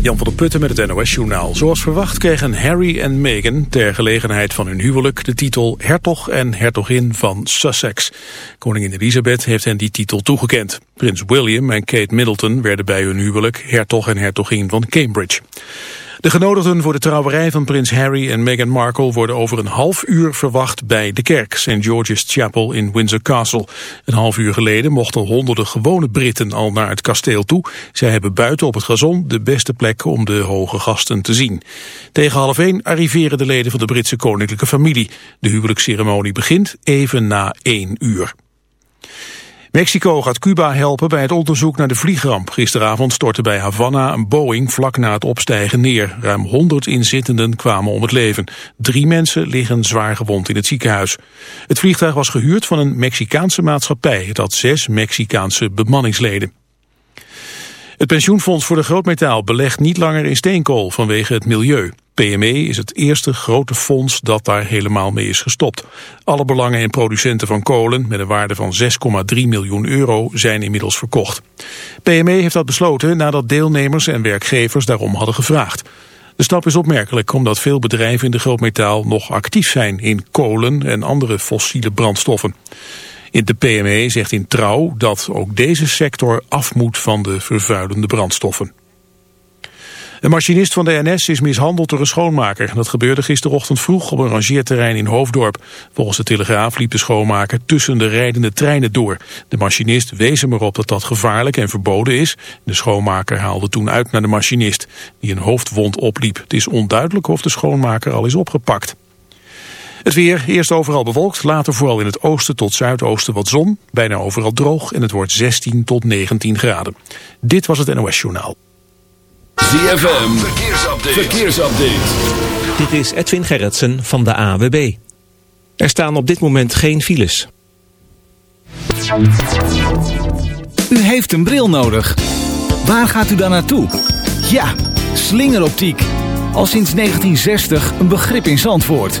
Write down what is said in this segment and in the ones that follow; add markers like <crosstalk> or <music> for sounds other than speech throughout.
Jan van der Putten met het NOS-journaal. Zoals verwacht kregen Harry en Meghan ter gelegenheid van hun huwelijk de titel hertog en hertogin van Sussex. Koningin Elizabeth heeft hen die titel toegekend. Prins William en Kate Middleton werden bij hun huwelijk hertog en hertogin van Cambridge. De genodigden voor de trouwerij van prins Harry en Meghan Markle worden over een half uur verwacht bij de kerk, St. George's Chapel in Windsor Castle. Een half uur geleden mochten honderden gewone Britten al naar het kasteel toe. Zij hebben buiten op het gazon de beste plek om de hoge gasten te zien. Tegen half één arriveren de leden van de Britse koninklijke familie. De huwelijksceremonie begint even na één uur. Mexico gaat Cuba helpen bij het onderzoek naar de vliegramp. Gisteravond stortte bij Havana een Boeing vlak na het opstijgen neer. Ruim 100 inzittenden kwamen om het leven. Drie mensen liggen zwaar gewond in het ziekenhuis. Het vliegtuig was gehuurd van een Mexicaanse maatschappij. Het had zes Mexicaanse bemanningsleden. Het pensioenfonds voor de grootmetaal belegt niet langer in steenkool vanwege het milieu. PME is het eerste grote fonds dat daar helemaal mee is gestopt. Alle belangen in producenten van kolen met een waarde van 6,3 miljoen euro zijn inmiddels verkocht. PME heeft dat besloten nadat deelnemers en werkgevers daarom hadden gevraagd. De stap is opmerkelijk omdat veel bedrijven in de grootmetaal nog actief zijn in kolen en andere fossiele brandstoffen. De PME zegt in Trouw dat ook deze sector af moet van de vervuilende brandstoffen. Een machinist van de NS is mishandeld door een schoonmaker. Dat gebeurde gisterochtend vroeg op een rangeerterrein in Hoofddorp. Volgens de Telegraaf liep de schoonmaker tussen de rijdende treinen door. De machinist wees hem erop dat dat gevaarlijk en verboden is. De schoonmaker haalde toen uit naar de machinist, die een hoofdwond opliep. Het is onduidelijk of de schoonmaker al is opgepakt. Het weer, eerst overal bewolkt, later vooral in het oosten tot zuidoosten wat zon. Bijna overal droog en het wordt 16 tot 19 graden. Dit was het NOS Journaal. ZFM, verkeersupdate. verkeersupdate. Dit is Edwin Gerritsen van de AWB. Er staan op dit moment geen files. U heeft een bril nodig. Waar gaat u dan naartoe? Ja, slingeroptiek. Al sinds 1960 een begrip in Zandvoort.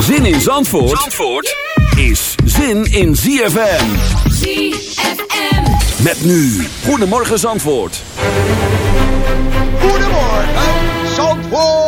Zin in Zandvoort, Zandvoort is zin in ZFM. ZFM. Met nu, Goedemorgen Zandvoort. Goedemorgen Zandvoort.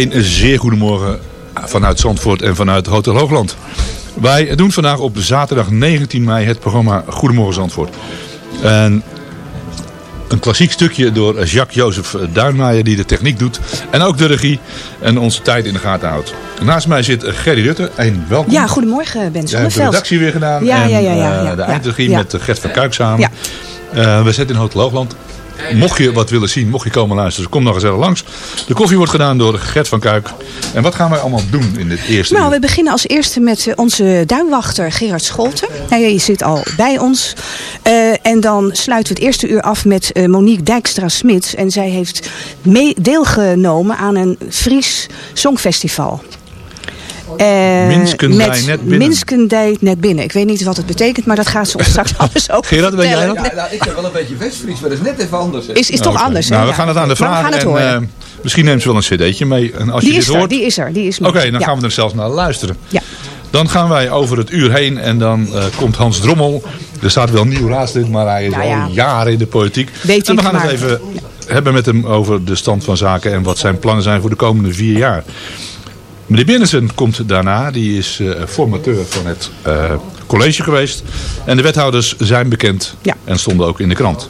Een zeer goedemorgen vanuit Zandvoort en vanuit Hotel Hoogland. Wij doen vandaag op zaterdag 19 mei het programma Goedemorgen Zandvoort. En een klassiek stukje door Jacques-Joseph Duinmaier die de techniek doet. En ook de regie en onze tijd in de gaten houdt. Naast mij zit Gerry Rutte. Een welkom. Ja, goedemorgen Ben Jij hebt de redactie weer gedaan. Ja, en ja, ja, ja, eh, ja, de eindregie met Gert van Kuik samen. Ja. Eh, we zitten in Hotel Hoogland. Mocht je wat willen zien, mocht je komen luisteren, kom nog gezellig langs. De koffie wordt gedaan door Gert van Kuik. En wat gaan wij allemaal doen in dit eerste Nou, uur? we beginnen als eerste met eh, onze duinwachter Gerard Scholten. Nou, ja, je zit al bij ons. Eh, en dan sluiten we het eerste uur af met eh, Monique Dijkstra-Smit. En zij heeft deelgenomen aan een Fries Songfestival. Eh, Minskendij met net binnen. Net binnen. Ik weet niet wat het betekent, maar dat gaat ze ons <laughs> straks alles over Gerard, weet jij dat? Ja, nou, ik heb wel een beetje West-Fries, maar dat is net even anders. hè. Is, is toch anders, hè? Nou, we gaan het aan de Maar vragen. we gaan het en, horen. eh, misschien neemt ze wel een cd'tje mee. En als die je is dit er, hoort, die is er. Die is Oké, dan Ja. gaan we er zelfs naar luisteren. Ja. Dan gaan wij over het uur heen en dan eh, komt Hans Drommel. Er staat wel een nieuw raadslid, maar hij is Nou al ja. jaren in de politiek. Weet en we gaan het even hebben met hem over de stand van zaken en wat zijn plannen zijn voor de komende vier jaar. Meneer Binnensen komt daarna, die is eh, formateur van het eh, college geweest. En de wethouders zijn bekend Ja. en stonden ook in de krant.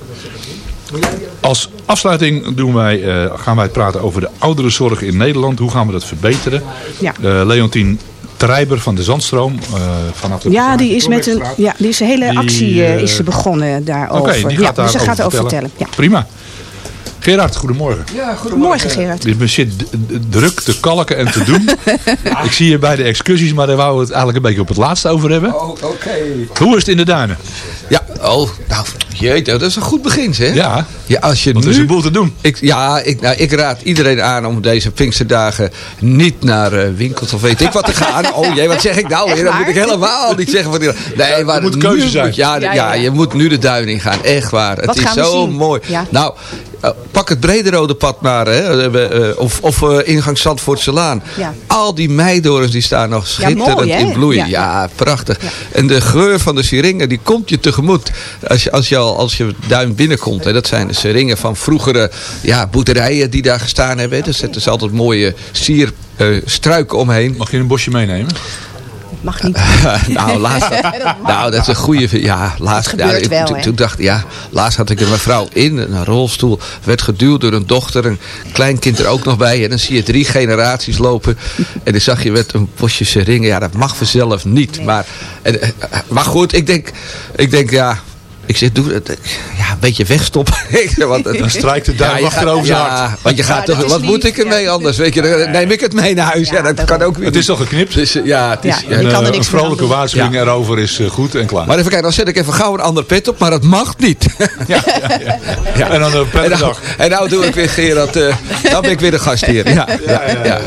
Als afsluiting doen wij, eh, gaan wij praten over de ouderenzorg in Nederland. Hoe gaan we dat verbeteren? Ja. Leontien Treiber van de Zandstroom. eh, vanaf de Ja, die is met een, ja, die is een hele Die, actie is begonnen daarover. Oké, die ja, gaat daar dus ze gaat erover vertellen. Ja. Prima. Gerard, goedemorgen. Ja, Morgen, Gerard. Je zit d- d- druk te kalken en te doen. <laughs> Ik zie je bij de excursies, maar daar wouden we het eigenlijk een beetje op het laatste over hebben. Oh, oké. Hoe is het in de duinen? Ja, oh, nou, jeetje, dat is een goed begin, hè? Ja, Ja, als je want er is nu... een boel te doen. Ik, ja, ik, nou, ik raad iedereen aan om deze Pinksterdagen niet naar eh, winkels of weet ik wat te gaan. <laughs> Oh jee, wat zeg ik nou weer? Dat moet ik helemaal niet zeggen. Van die, nee, maar moet keuze nu zijn. moet- ja, Ja, ja, ja, ja. je moet nu de duin ingaan. Echt waar. Het is gaan we zo zien? mooi. Ja. Nou, eh, pak het Brederode pad maar. Hè, eh, eh, of of eh, ingang Zandvoortse Laan. Ja. Al die meidorens die staan nog schitterend mooi, in bloei. Ja, Ja. prachtig. En de geur van de seringen die komt je tegemoet. Als je, als je, al, als je duin binnenkomt. Hè. Dat zijn de seringen van vroegere ja, boerderijen die daar gestaan hebben. hè. Daar zetten ze altijd mooie sier eh, struiken omheen. Mag je een bosje meenemen? Mag niet. <laughs> nou, laatst, <laughs> nou, dat is een goede. Ja, laatst. ja, ik- wel, toen- dacht ja, laatst had ik een mevrouw in een rolstoel. Werd geduwd door een dochter, een kleinkind er ook nog bij. En dan zie je drie generaties lopen. En dan zag je met een bosje seringen. Ja, dat mag vanzelf niet. Maar, en, eh, maar goed, ik denk, ik denk ja. Ik zeg, doe het. Ja, een beetje wegstoppen. <laughs> Ik zeg, want het- Dan strijkt de ja, duim je achterover zijn ja, hart. want je gaat Ja, toch, wat moet ik ermee ja. anders? Weet je, dan neem ik het mee naar huis. Ja, Ja, dat kan ook weer Het is toch geknipt? Dus, eh, ja, het is, Ja, ja, je kan er Eh, niks een vrolijke waarschuwing erover is eh, goed en klaar. Maar even kijken, dan zet ik even gauw een ander pet op, maar dat mag niet. <laughs> ja, ja, ja. Ja, En dan een En prettige nou, dag. en nou doe ik weer Gerard, eh dan ben ik weer de gast hier. Ja, ja, ja.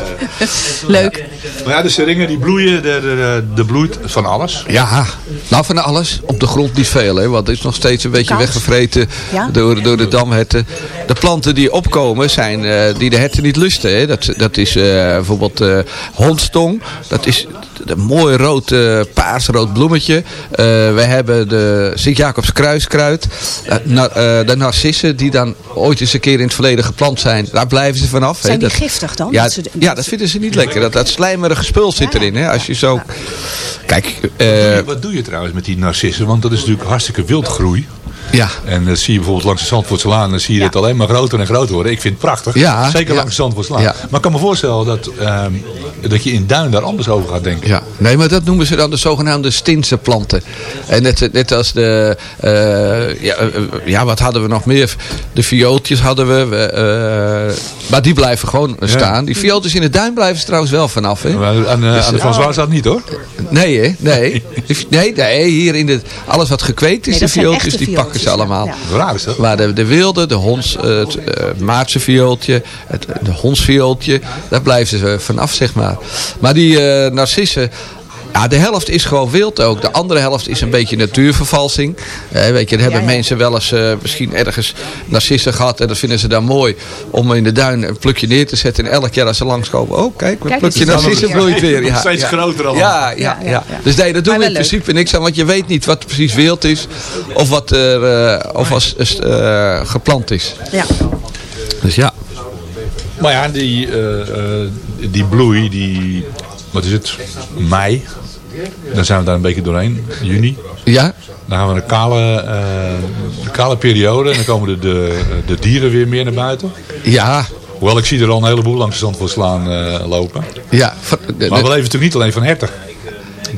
Leuk. Maar ja, de seringen die bloeien, er, er, er bloeit van alles. Ja, nou van alles. Op de grond niet veel, hè, want het is nog steeds een beetje weggevreten Ja. door, door de damherten. De planten die opkomen zijn eh, die de herten niet lusten. Hè. Dat, dat is eh, bijvoorbeeld eh hondstong. Dat is een mooi rood, eh, paarsrood bloemetje. Eh, we hebben de Sint-Jacobs kruiskruid. Eh, na- eh, de narcissen die dan ooit eens een keer in het verleden geplant zijn. Daar blijven ze vanaf. Zijn die Dat- giftig dan? Ja, Dat ze- ja, dat vinden ze niet lekker. Dat, dat slijmerige spul zit erin. Hè? Als je zo... Kijk, eh, Wat doe je trouwens met die narcissen? Want dat is natuurlijk hartstikke wildgroei. ja. En dat zie je bijvoorbeeld langs de Zandvoortslaan. Dan zie je het alleen maar groter en groter worden. Ik vind het prachtig. Ja, Zeker ja. langs de Zandvoortslaan. Ja. Maar ik kan me voorstellen dat, ehm, dat je in Duin daar anders over gaat denken. Ja, nee, maar dat noemen ze dan de zogenaamde Stinse planten. En net, net als de, eh, ja, eh, ja, wat hadden we nog meer? De viooltjes hadden we, we, eh, maar die blijven gewoon staan. Die viooltjes in de duin blijven ze trouwens wel vanaf, hè? Maar aan, eh, Dus, aan de eh, Van Zwaarstad niet hoor. Nee, hè? Nee. Nee, nee, hier in de, alles wat gekweekt is, Nee, de viooltjes, die pakken ze allemaal. Ja. Raar is dat? Maar de, de wilde, de honds, eh, het Maartse viooltje, het, de hondsviooltje, daar blijven ze vanaf, zeg maar. Maar die eh, narcissen, ja, de helft is gewoon wild ook. De andere helft is een beetje natuurvervalsing. Eh, weet je, er hebben Ja, ja. mensen wel eens eh, misschien ergens narcissen gehad. En dat vinden ze dan mooi om in de duin een plukje neer te zetten. En elk jaar als ze langskomen, oh kijk, een Kijk, plukje narcissen bloeit weer. <laughs> Ja, Steeds ja. groter allemaal. Ja, ja, ja, Ja, ja, ja. Dus nee, dat doen we in principe niks aan. Want je weet niet wat precies wild is. Of wat er eh, of als, eh, geplant is. Ja. Dus ja. Maar ja, die, eh, eh, die bloei, die, wat is het, mei, dan zijn we daar een beetje doorheen, juni. Ja? Dan gaan we een kale, eh, kale periode en dan komen de, de, de dieren weer meer naar buiten. Ja. Hoewel ik zie er al een heleboel langs de Zandvoortslaan eh lopen. Ja. Maar we leven natuurlijk niet alleen van herten.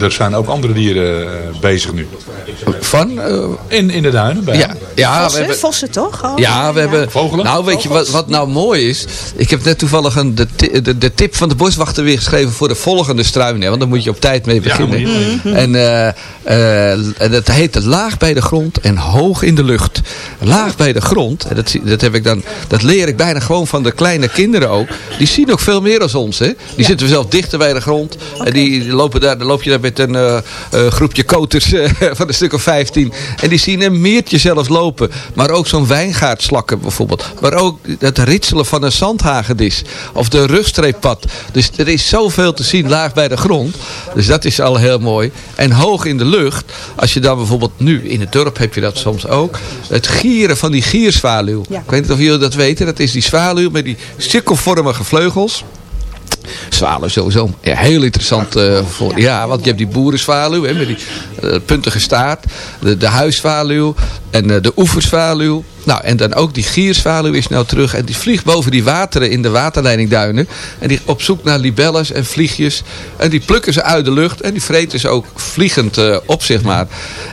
Er zijn ook andere dieren eh, bezig nu. Van? eh, In, in de duinen. Bij ja, ja we Vossen, hebben, vossen toch? Oh, Ja, we hebben... Vogelen? Nou, weet je wat, wat nou mooi is? Ik heb net toevallig een, de, de, de tip van de boswachter weer geschreven voor de volgende struin. Hè, want daar moet je op tijd mee beginnen. mee. En, eh, eh, en dat heet laag bij de grond en hoog in de lucht. Laag bij de grond, en dat, zie- dat, heb ik dan, dat leer ik bijna gewoon van de kleine kinderen ook. Die zien ook veel meer dan ons. Hè? Die zitten zelf dichter bij de grond. En die lopen daar, dan loop je daar met een eh, eh, groepje koters eh, <laughs> van een stuk of 15. En die zien een meertje zelfs lopen. Maar ook zo'n wijngaardslakken bijvoorbeeld. Maar ook het ritselen van een zandhagedis. Of de rugstreeppad. Dus er is zoveel te zien laag bij de grond. Dus dat is al heel mooi. En hoog in de lucht. Als je dan bijvoorbeeld nu in het dorp heb je dat soms ook. Het gieren van die gierzwaluw. Ja. Ik weet niet of jullie dat weten. Dat is die zwaluw met die cirkelvormige vleugels. Zwaluw sowieso ja, heel interessant. eh, voor, ja, want je hebt die boerenzwaluw hè, met die eh, puntige staart. De, de huiszwaluw en eh, de oeverzwaluw. Nou, en dan ook die gierzwaluw is nou terug. En die vliegt boven die wateren in de waterleidingduinen. En die op zoek naar libelles en vliegjes. En die plukken ze uit de lucht. En die vreten ze ook vliegend eh, op, zeg maar.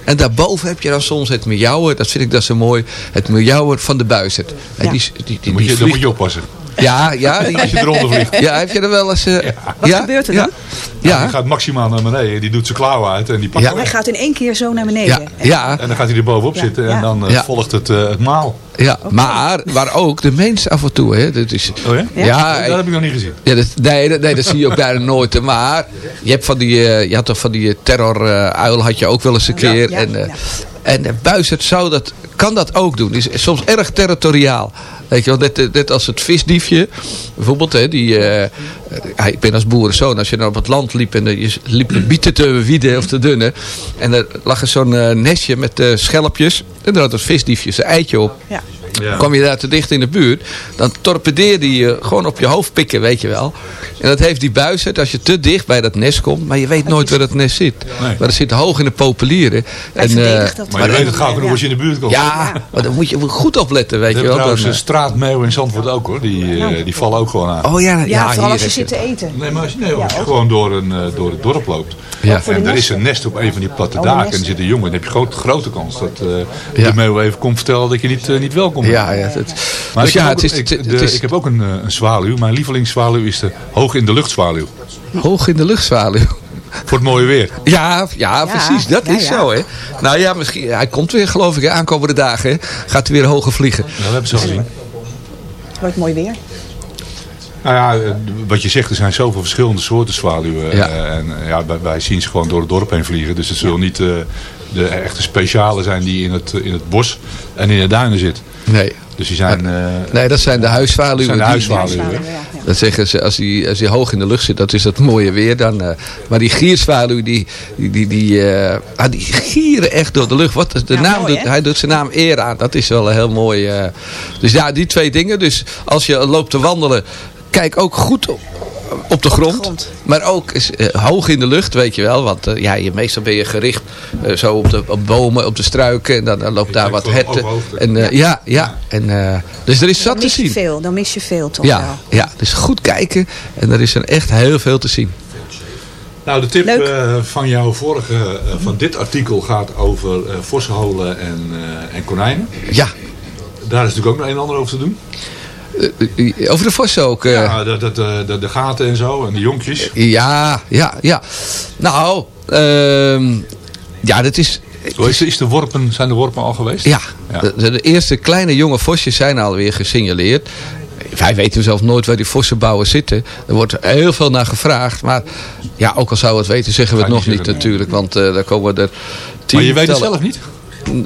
En daarboven heb je dan soms het miauwen. Dat vind ik dat zo mooi. Het miauwen van de buizerd. En Ja. die, die, die, moet, je, die dan moet je oppassen. Ja, ja. Die, <laughs> Als je eronder vliegt. ja, heb je er wel eens... eh, Wat ja? gebeurt er ja? dan? Ja. Die Ja, gaat maximaal naar beneden. Die doet zijn klauwen uit en die pakt Ja. hem Hij gaat in één keer zo naar beneden. ja, ja, En dan gaat hij er bovenop Ja, zitten ja. en dan eh, Ja. volgt het, eh, het maal. ja. Maar, maar ook de mens af en toe. Hè. Dat is, Oh ja? ja, dat heb ik nog niet gezien. Ja, dat, nee, dat, nee, dat zie je ook bijna nooit. Maar je hebt van die, eh, je had toch van die terroruil had je ook wel eens een keer. ja, en eh ja. en eh, Buizerd zou dat, kan dat ook doen. Die is soms erg territoriaal. Weet je wel, net, als het visdiefje. Bijvoorbeeld, hè, die, eh, ik ben als boerenzoon. Als je dan op het land liep en je liep de bieten te wieden of te dunnen. En er lag er zo'n eh, nestje met eh, schelpjes. En daar had het visdiefje zijn eitje op. Ja. Ja. Kwam je daar te dicht in de buurt, dan torpedeerde je gewoon op je hoofd pikken, weet je wel. En dat heeft die buizerd als je te dicht bij dat nest komt, maar je weet nooit waar dat nest zit. Nee. Maar dat zit hoog in de populieren. En, eh, dat Maar je weet het gauw genoeg als je in de buurt komt. ja, maar dan moet je goed opletten, weet We je wel. trouwens Dan, een straatmeeuw in Zandvoort ook hoor. Die, eh, die vallen ook gewoon aan. eh, oh ja, ja, Ja, vooral als je zit te eten. Nee, maar als je, nee, als je ook. gewoon door, een, eh, door het dorp loopt. Ja. En er is een nest op een van die platte daken. En er zit een jongen. Dan heb je groot, grote kans dat eh, Ja. de meeuw even komt vertellen dat je niet, eh, niet welkom Ja, ja. Het, Maar dus ik, ja, heb ook, het is, ik, het, de- is ik heb ook een, eh, een zwaluw. Mijn lievelingszwaluw is de hoog in de lucht zwaluw. hoog in de luchtzwaluw. Voor het mooie weer. Ja, ja, precies. Dat ja, is ja. zo, hè. Nou ja, misschien, hij komt weer, geloof ik, hè, aankomende dagen. Hè. Gaat hij weer hoger vliegen. Dat hebben ze al gezien. Wordt mooi weer. Nou ja, eh, wat je zegt, er zijn zoveel verschillende soorten zwaluwen. Ja. Eh, En ja, wij, zien ze gewoon door het dorp heen vliegen. Dus het zullen niet eh, de echte speciale zijn die in het, in het bos en in de duinen zitten. Nee. Dus die zijn... eh, Nee, dat zijn de huiszwaluwen. zijn de die-. Ja. Dat zeggen ze, als hij als die hoog in de lucht zit, dat is het mooie weer. Dan, eh, maar die gierzwaluw, die, die, die, die, eh, ah, die gieren echt door de lucht. Wat, de Ja, naam mooi, doet, hij doet zijn naam eer aan. Dat is wel heel mooi. eh. Dus ja, die twee dingen. Dus als je loopt te wandelen, kijk ook goed op, op de grond. Maar ook is, eh, hoog in de lucht, weet je wel. Want eh, ja, je, meestal ben je gericht eh, zo op de op bomen, op de struiken. En dan, dan loopt daar wat herten. En, eh, ja, ja. En, eh, dus er is zat Dan te mis je zien. veel. Dan mis je veel toch wel. Ja, ja, dus goed kijken. En er is er echt heel veel te zien. Nou, de tip eh, van jouw vorige, van dit artikel gaat over eh vossenholen en, eh, en konijnen. Ja, Daar is natuurlijk ook nog een en ander over te doen. Eh, over de vossen ook. eh. Ja, de, de, de, de, gaten en zo en de jonkjes. ja, ja, ja. Nou, ehm, ja, dat is... Is, de- is de worpen, zijn de worpen al geweest? Ja, Ja. De, de eerste kleine jonge vosjes zijn alweer gesignaleerd. Wij weten zelf nooit waar die vossenbouwen zitten. Er wordt heel veel naar gevraagd. Maar ja, ook al zou we het weten, zeggen we het nog niet natuurlijk. Want eh daar komen er tien Maar je weet het zelf niet?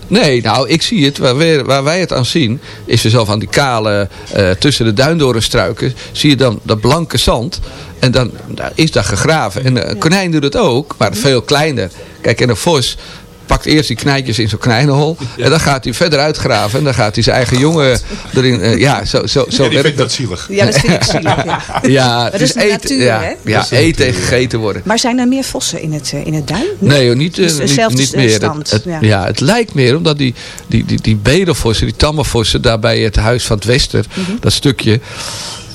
Nee, nou, ik zie het. Waar wij, waar wij het aan zien, is we zelf aan die kale, eh, tussen de duindorenstruiken, zie je dan dat blanke zand. En dan is dat gegraven. En een konijn doet het ook, maar veel kleiner. Kijk, en een vos, pakt eerst die knijtjes in zo'n knijnenhol. En dan gaat hij verder uitgraven. En dan gaat hij zijn eigen jongen erin. eh, ja, zo, zo, zo Ja, werkt vindt dat zielig. Ja, dat vind ik zielig. Ja. Ja, dat is eten, natuur, ja, hè? Ja, eten en gegeten worden. Maar zijn er meer vossen in het, eh, in het duin? Nee, hoor, niet, eh, Dus niet, meer. stand, Het, het- ja. ja. het lijkt meer omdat die, die, die, die bedelvossen, die tammenvossen daar bij het huis van het Wester, Mhm. dat stukje.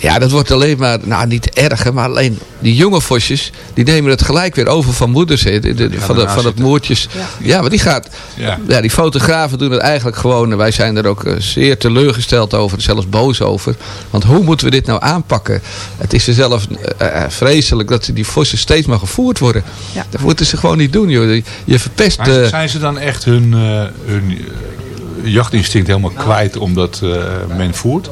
Ja, dat wordt alleen maar, nou niet erger, maar alleen die jonge vosjes, die nemen het gelijk weer over van moeders. Hè, de- de- van, de, van het moertjes. Ja. maar die gaat, Ja. ja. die fotografen doen het eigenlijk gewoon. en Wij zijn er ook eh, zeer teleurgesteld over, zelfs boos over. Want hoe moeten we dit nou aanpakken? Het is er zelf eh, eh, vreselijk dat die vossen steeds maar gevoerd worden. Ja. Dat moeten ze gewoon niet doen, joh. Je- verpest... Maar zijn ze dan echt hun, eh, hun jachtinstinct helemaal kwijt omdat eh, men voert?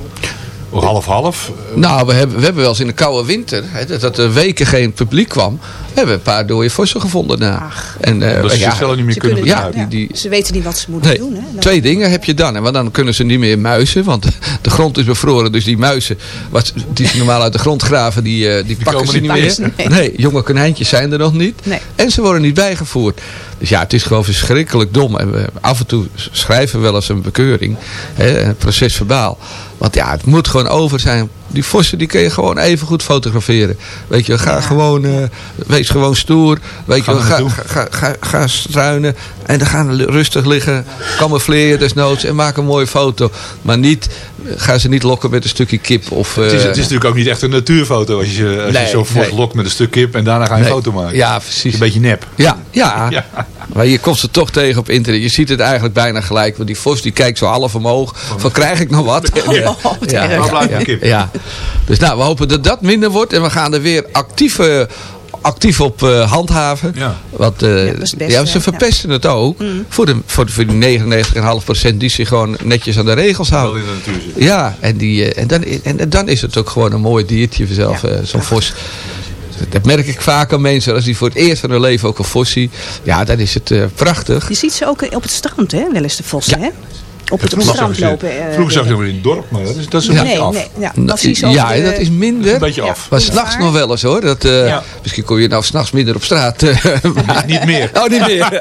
Of half-half? Nou, we hebben, we hebben wel eens in de koude winter, hè, dat, dat er weken geen publiek kwam, hebben we een paar dode vossen gevonden. Nou. En, eh, Omdat ze ja, zichzelf niet meer Ze kunnen kunnen- ja, die, die, Ze weten niet wat ze moeten Nee, doen. Hè? Dan- twee dingen heb je dan. hè, Want dan kunnen ze niet meer muizen. Want <laughs> de grond is bevroren. Dus die muizen wat, die ze normaal uit de grond graven. Die, eh, die, pakken komen ze niet meer. Nee. jonge konijntjes zijn er nog niet. Nee. En ze worden niet bijgevoerd. Dus ja, het is gewoon verschrikkelijk dom. En we, af en toe schrijven we wel eens een bekeuring. Hè, een proces verbaal. Want ja, het moet gewoon over zijn. Die vossen die kun je gewoon even goed fotograferen. Weet je, ga gewoon, eh, wees gewoon stoer. Weet je, ga, ga, ga, ga struinen. En dan gaan rustig liggen. Camoufleer desnoods. En maak een mooie foto. Maar niet, ga ze niet lokken met een stukje kip. Of, Het is, eh, het is natuurlijk ook niet echt een natuurfoto als je, als Nee, je zo nee. lokt met een stuk kip en daarna ga je Nee. een foto maken. Ja, precies. Een beetje nep. Ja, ja. <laughs> Ja. Maar je komt ze toch tegen op internet. Je ziet het eigenlijk bijna gelijk. Want die vos die kijkt zo half omhoog. Van krijg ik nog <laughs> wat? ja. wat Ja. kip? ja. Dus nou, we hopen dat dat minder wordt. En we gaan er weer actief, eh, actief op eh, handhaven. Ja. Want eh, Ja, ze verpesten het ook. Voor, de, voor, de, voor die 99,5% die zich gewoon netjes aan de regels Wel houden. in de natuur zitten. Ja, en, die, eh, en, dan, en dan is het ook gewoon een mooi diertje vanzelf, Ja. eh, zo'n vos. Dat merk ik vaak aan mensen. Als die voor het eerst van hun leven ook een vos zien. Ja, dan is het eh, prachtig. Je ziet ze ook op het strand, hè? Wel eens de vossen, Ja. hè? Op het, het strand zag je- lopen. eh, Vroeger zag je weer. nog in het dorp, maar dat is, dat is een Nee, beetje af. nee. Ja, dat je zo ja, de- dat is minder. Een beetje af. Maar s'nachts nog wel eens hoor. Dat, eh, Ja. Misschien kon je nou s'nachts minder op straat. eh, maar- Niet meer. <laughs> Oh, niet meer.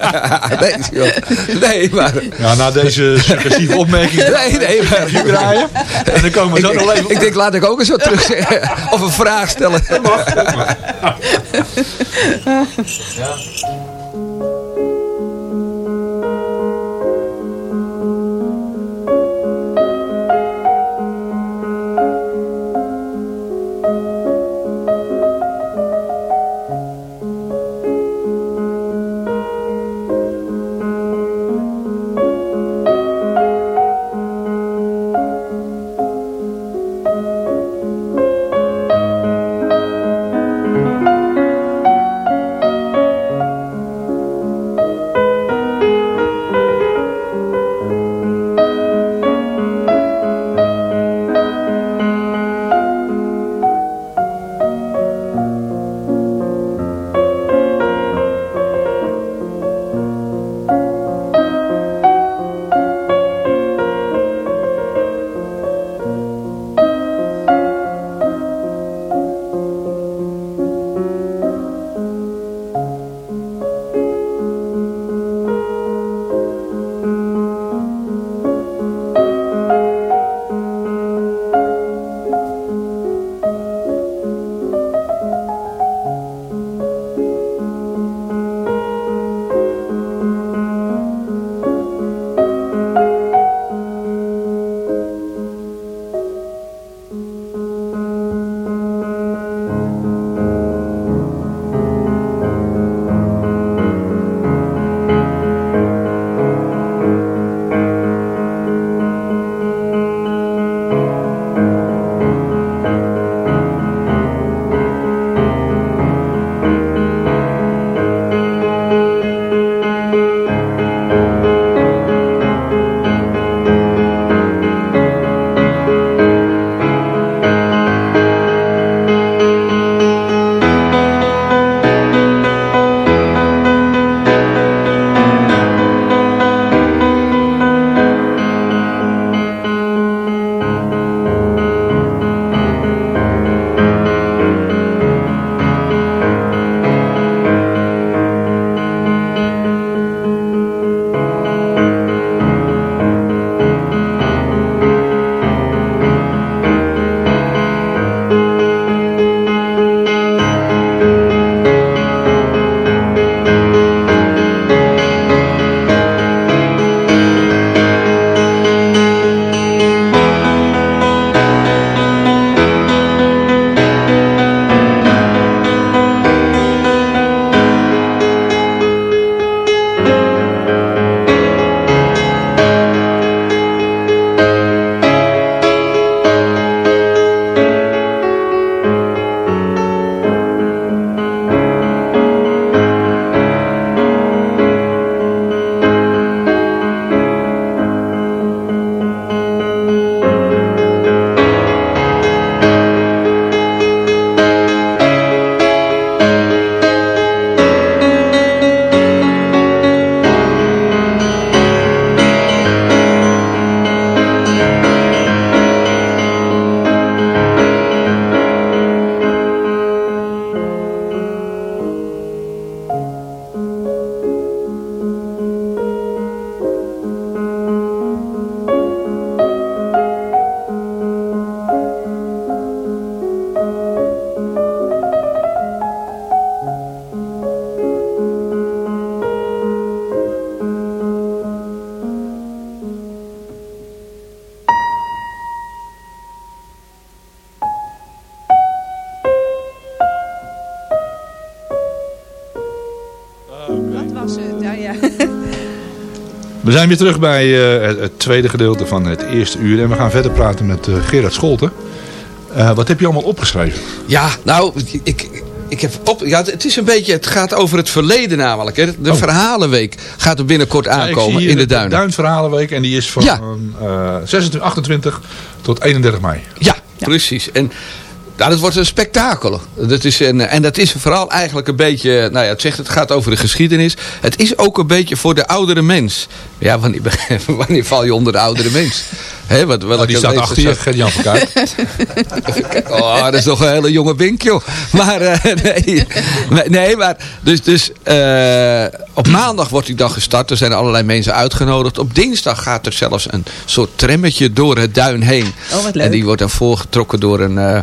<laughs> nee, maar... Ja, na deze suggestieve opmerking <laughs> Nee, nee, maar... draaien. En dan komen we zo Ik, nog even ik denk, laat ik ook eens wat terug zeggen. Of een vraag stellen. was We zijn weer terug bij eh, het, het tweede gedeelte van het eerste uur. En we gaan verder praten met eh, Gerard Scholten. Eh, wat heb je allemaal opgeschreven? Ja, nou, ik, ik heb op, ja, het is een beetje, het gaat over het verleden namelijk. Hè. De Verhalenweek gaat er binnenkort Ja, ik zie aankomen hier in de duinen. Duinverhalenweek en die is van Ja. eh, 26, 28 tot 31 mei. Ja, precies. En ja, dat wordt een spektakel. Dat is een, en dat is vooral eigenlijk een beetje, nou ja, het zegt het gaat over de geschiedenis. Het is ook een beetje voor de oudere mens. Ja, wanneer, <laughs> wanneer val je onder de oudere mens? Hè, wat, welke Nou, die staat leeftijd achter je, Gert-Jan van Kuik. <laughs> <laughs> Oh, dat is toch een hele jonge wink, joh. Maar eh, nee, Maar- nee, maar dus, dus eh, op maandag wordt die dag gestart. Er zijn allerlei mensen uitgenodigd. Op dinsdag gaat er zelfs een soort trammetje door het duin heen. Oh, wat leuk. En die wordt dan voorgetrokken door een... eh,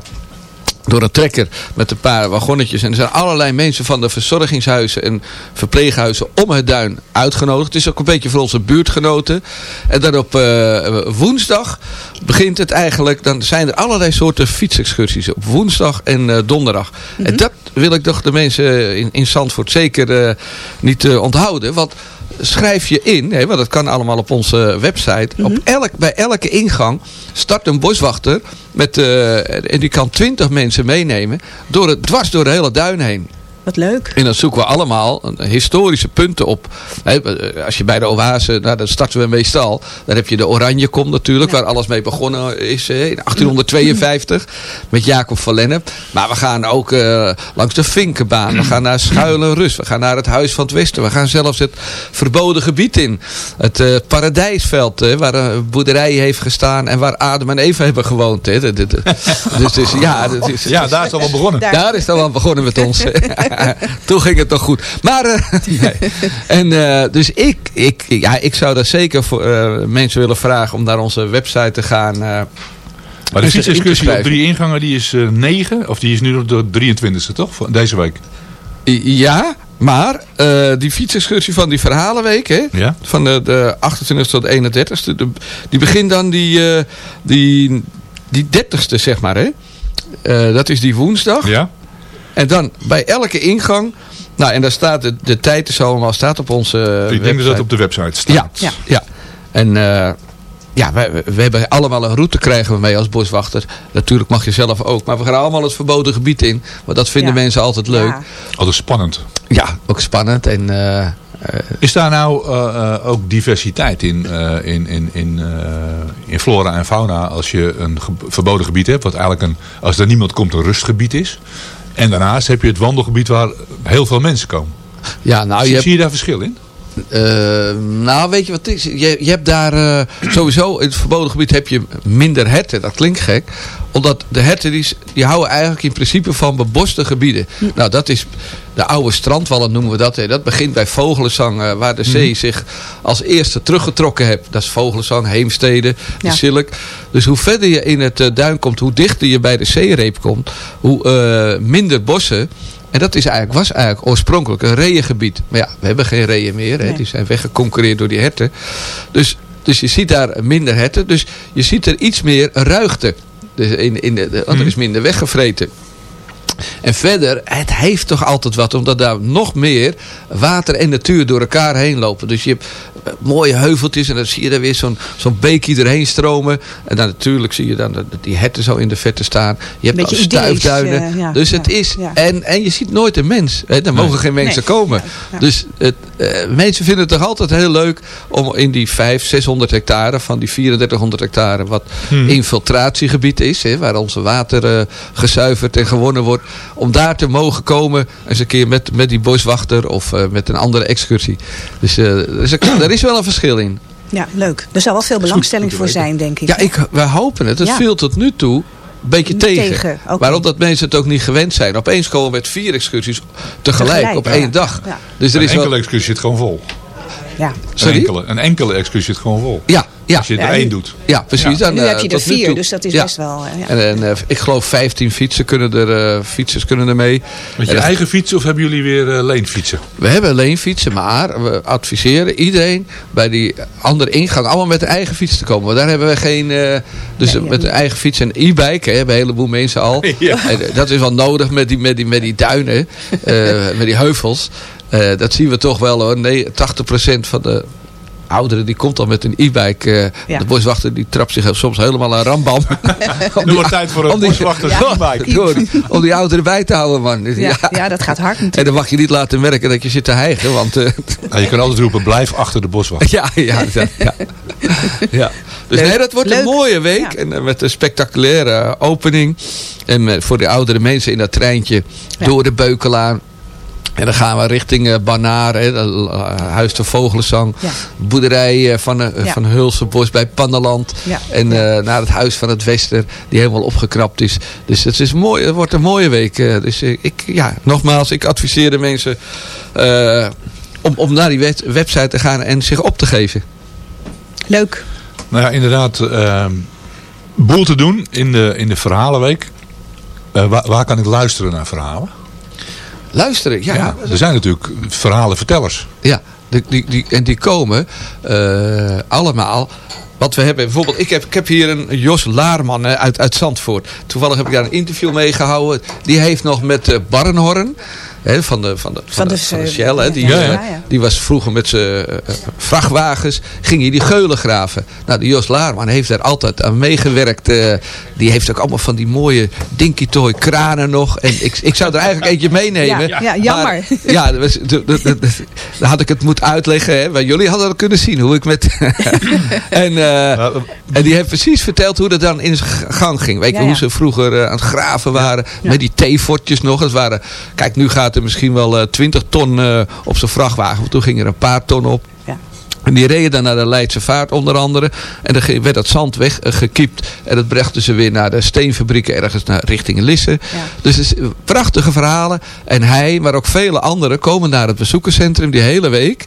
door een trekker met een paar wagonnetjes. En er zijn allerlei mensen van de verzorgingshuizen en verpleeghuizen om het duin uitgenodigd. Het is ook een beetje voor onze buurtgenoten. En dan op eh, woensdag begint het eigenlijk, dan zijn er allerlei soorten fietsexcursies. Op woensdag en eh, donderdag. En dat wil ik toch de mensen in, in Zandvoort zeker eh, niet onthouden. Want schrijf je in, hè, want dat kan allemaal op onze website. op elk, bij elke ingang start een boswachter. Met, eh, en die kan twintig mensen meenemen. Door het, dwars door de hele duin heen. Wat leuk. En dan zoeken we allemaal historische punten op. Hè, eh, als je bij de oase, nou, dan starten we meestal. Dan heb je de Oranjekom natuurlijk, waar alles mee begonnen is hè, in 1852. Met Jacob van Lennep. Maar we gaan ook eh, langs de Vinkenbaan. We gaan naar Schuilen Rus. We gaan naar het Huis van het Westen. We gaan zelfs het verboden gebied in. Het eh, Paradijsveld, hè, waar een boerderij heeft gestaan. En waar Adam en Eva hebben gewoond. Dus, dus ja, dat is, Ja, daar is het allemaal begonnen. daar, is het al aan begonnen met ons. <laughs> <laughs> Toen ging het toch goed. Maar, eh, <laughs> nee. en, eh, dus ik, ik, ja, ik zou dat zeker voor eh, mensen willen vragen om naar onze website te gaan. Maar de fietsexcursie op drie ingangen die is eh 9, of die is nu nog de 23e toch? Deze week. Ja, maar die fietsexcursie van die Verhalenweek, hè, Ja? van de, de 28 tot 31ste, de, die begint dan die, die, die 30ste, zeg maar. Hè. Dat is die woensdag. Ja? En dan bij elke ingang, nou en daar staat de, de tijd is allemaal staat op onze ik denk dat website. dat op de website staat. Ja, ja. ja. En eh, ja, we, we hebben allemaal een route krijgen we mee als boswachter. Natuurlijk mag je zelf ook. Maar we gaan allemaal het verboden gebied in. Want dat vinden Ja. mensen altijd leuk. Ja. Altijd spannend. Ja, ook spannend. En eh, eh, Is daar nou ook diversiteit in, eh, in, in, in, eh, in flora en fauna als je een ge- verboden gebied hebt? Wat eigenlijk een, als er niemand komt een rustgebied is. En daarnaast heb je het wandelgebied waar heel veel mensen komen. ja, nou, je Zie, hebt, zie je daar verschil in? Eh, nou, weet je wat het is? Je, je hebt daar eh, sowieso in het verboden gebied heb je minder herten. Dat klinkt gek. Omdat de herten die, die houden eigenlijk in principe van beboste gebieden. Nou, dat is de oude strandwallen noemen we dat. Hè. Dat begint bij Vogelenzang, eh, waar de zee zich als eerste teruggetrokken heeft. Dat is Vogelenzang, Heemstede, de Ja. Zilk. Dus hoe verder je in het duin komt, hoe dichter je bij de zeereep komt, hoe minder bossen. En dat is eigenlijk, was eigenlijk oorspronkelijk een reeëngebied. Maar ja, we hebben geen reeën meer. Hè. Nee. Die zijn weggeconcureerd door die herten. Dus, dus je ziet daar minder herten. Dus je ziet er iets meer ruigte. Dus in, in de, de- want er is minder weggevreten. En verder, het heeft toch altijd wat, omdat daar nog meer water en natuur door elkaar heen lopen. Dus je hebt mooie heuveltjes en dan zie je daar weer zo'n zo'n beekje erheen stromen. En dan natuurlijk zie je dan dat die herten zo in de verte staan. Je hebt Beetje al stuifduinen. idyllisch, eh, ja, dus ja, het is, ja. en, en je ziet nooit een mens. Hè? Er mogen geen mensen Nee. komen. Ja, ja. Dus het, eh, mensen vinden het toch altijd heel leuk om in die 500, 600 hectare van die 3400 hectare, wat infiltratiegebied is, hè, waar onze water eh, gezuiverd en gewonnen wordt, om daar te mogen komen eens een keer met, met die boswachter of eh, met een andere excursie. Dus eh, er, is een- is wel een verschil in. Ja, leuk. Er zal wel veel belangstelling voor zijn, denk ik. Ja, ik, wij hopen het. Het Ja. viel tot nu toe een beetje Niet tegen. tegen, oké. Maar omdat mensen het ook niet gewend zijn. Opeens komen we met vier excursies tegelijk, Tegelijk, op ja. één dag. Ja. Dus er Een is wel... enkele excursie zit gewoon vol. Ja. Een enkele, een enkele zit gewoon vol. Ja, ja. Als je er Ja, één doet. Ja, precies. Ja. Dan, nu eh, heb je er vier, toe. dus dat is Ja. best wel... eh, ja. En, en, eh, ik geloof 15 fietsen kunnen er, eh, fietsers kunnen er mee. Met je En eigen fiets of hebben jullie weer eh, leenfietsen? We hebben leenfietsen, maar we adviseren iedereen bij die andere ingang allemaal met een eigen fiets te komen. Want daar hebben we geen... eh, dus Nee, met een eigen fiets en e-bike hè, hebben een heleboel mensen al. <laughs> Ja. En, dat is wel nodig met die, met die, met die duinen, eh, met die heuvels. Eh, dat zien we toch wel hoor. Nee, 80% van de ouderen die komt dan met een e-bike. eh, Ja. De boswachter die trapt zich soms helemaal aan rambam. <laughs> Nu wordt tijd voor een boswachter Ja. e-bike. Om die ouderen bij te houden man. Ja, ja, dat gaat hard natuurlijk. En dan mag je niet laten merken dat je zit te hijgen. Want eh, <laughs> Nou, je kan altijd roepen, blijf achter de boswachter. ja, ja, ja. ja. <laughs> ja. Dus Leuk. nee, dat wordt Leuk. een mooie week. Ja. En met een spectaculaire opening. En voor de oudere mensen in dat treintje door de Beukelaan. En dan gaan we richting eh Banaar, hè, eh, Huis de Vogelenzang. Ja. Boerderij eh, van, Ja. van Hulsenbos bij Panneland. Ja. En eh, naar het Huis van het Wester, die helemaal opgeknapt is. Dus het, is mooi, het wordt een mooie week. dus ik, ja, nogmaals, ik adviseer de mensen eh, om, om naar die wet- website te gaan en zich op te geven. Leuk. Nou ja, inderdaad. ehm boel te doen in de, in de verhalenweek. Eh, waar, waar kan ik luisteren naar verhalen? Luisteren, ja. Ja, er zijn natuurlijk verhalenvertellers. Ja, die, die, die, en die komen eh, allemaal. Wat we hebben, bijvoorbeeld, ik heb, ik heb hier een Jos Laarman uit, uit Zandvoort. Toevallig heb ik daar een interview mee gehouden. Die heeft nog met eh Barrenhorn, hè, van, de, van, de, van, de, van de Shell, hè, die, ja, eh, ja. die was vroeger met zijn eh, vrachtwagens, ging hij die geulen graven. Nou, die Jos Laarman heeft daar altijd aan meegewerkt. eh, die heeft ook allemaal van die mooie Dinky Toy kranen nog. En ik, ik zou er eigenlijk eentje meenemen. Ja, ja, jammer. Maar, <laughs> ja, dat was, dat- dat- dat- dan had ik het moeten uitleggen. Hè. Maar jullie hadden het kunnen zien hoe ik met... <laughs> en, eh, en die heeft precies verteld hoe dat dan in zijn gang ging. Weet je Ja, ja. hoe ze vroeger eh, aan het graven waren. Met die theefortjes nog. Het waren, kijk, nu gaat er misschien wel eh, 20 ton eh, op zijn vrachtwagen. Toen ging er een paar ton op. Ja. En die reden dan naar de Leidse Vaart onder andere. En dan werd dat zand weggekiept. En dat brachten ze weer naar de steenfabrieken ergens naar, richting Lisse. Dus het is eh, prachtige verhalen. En hij, maar ook vele anderen komen naar het bezoekerscentrum die hele week.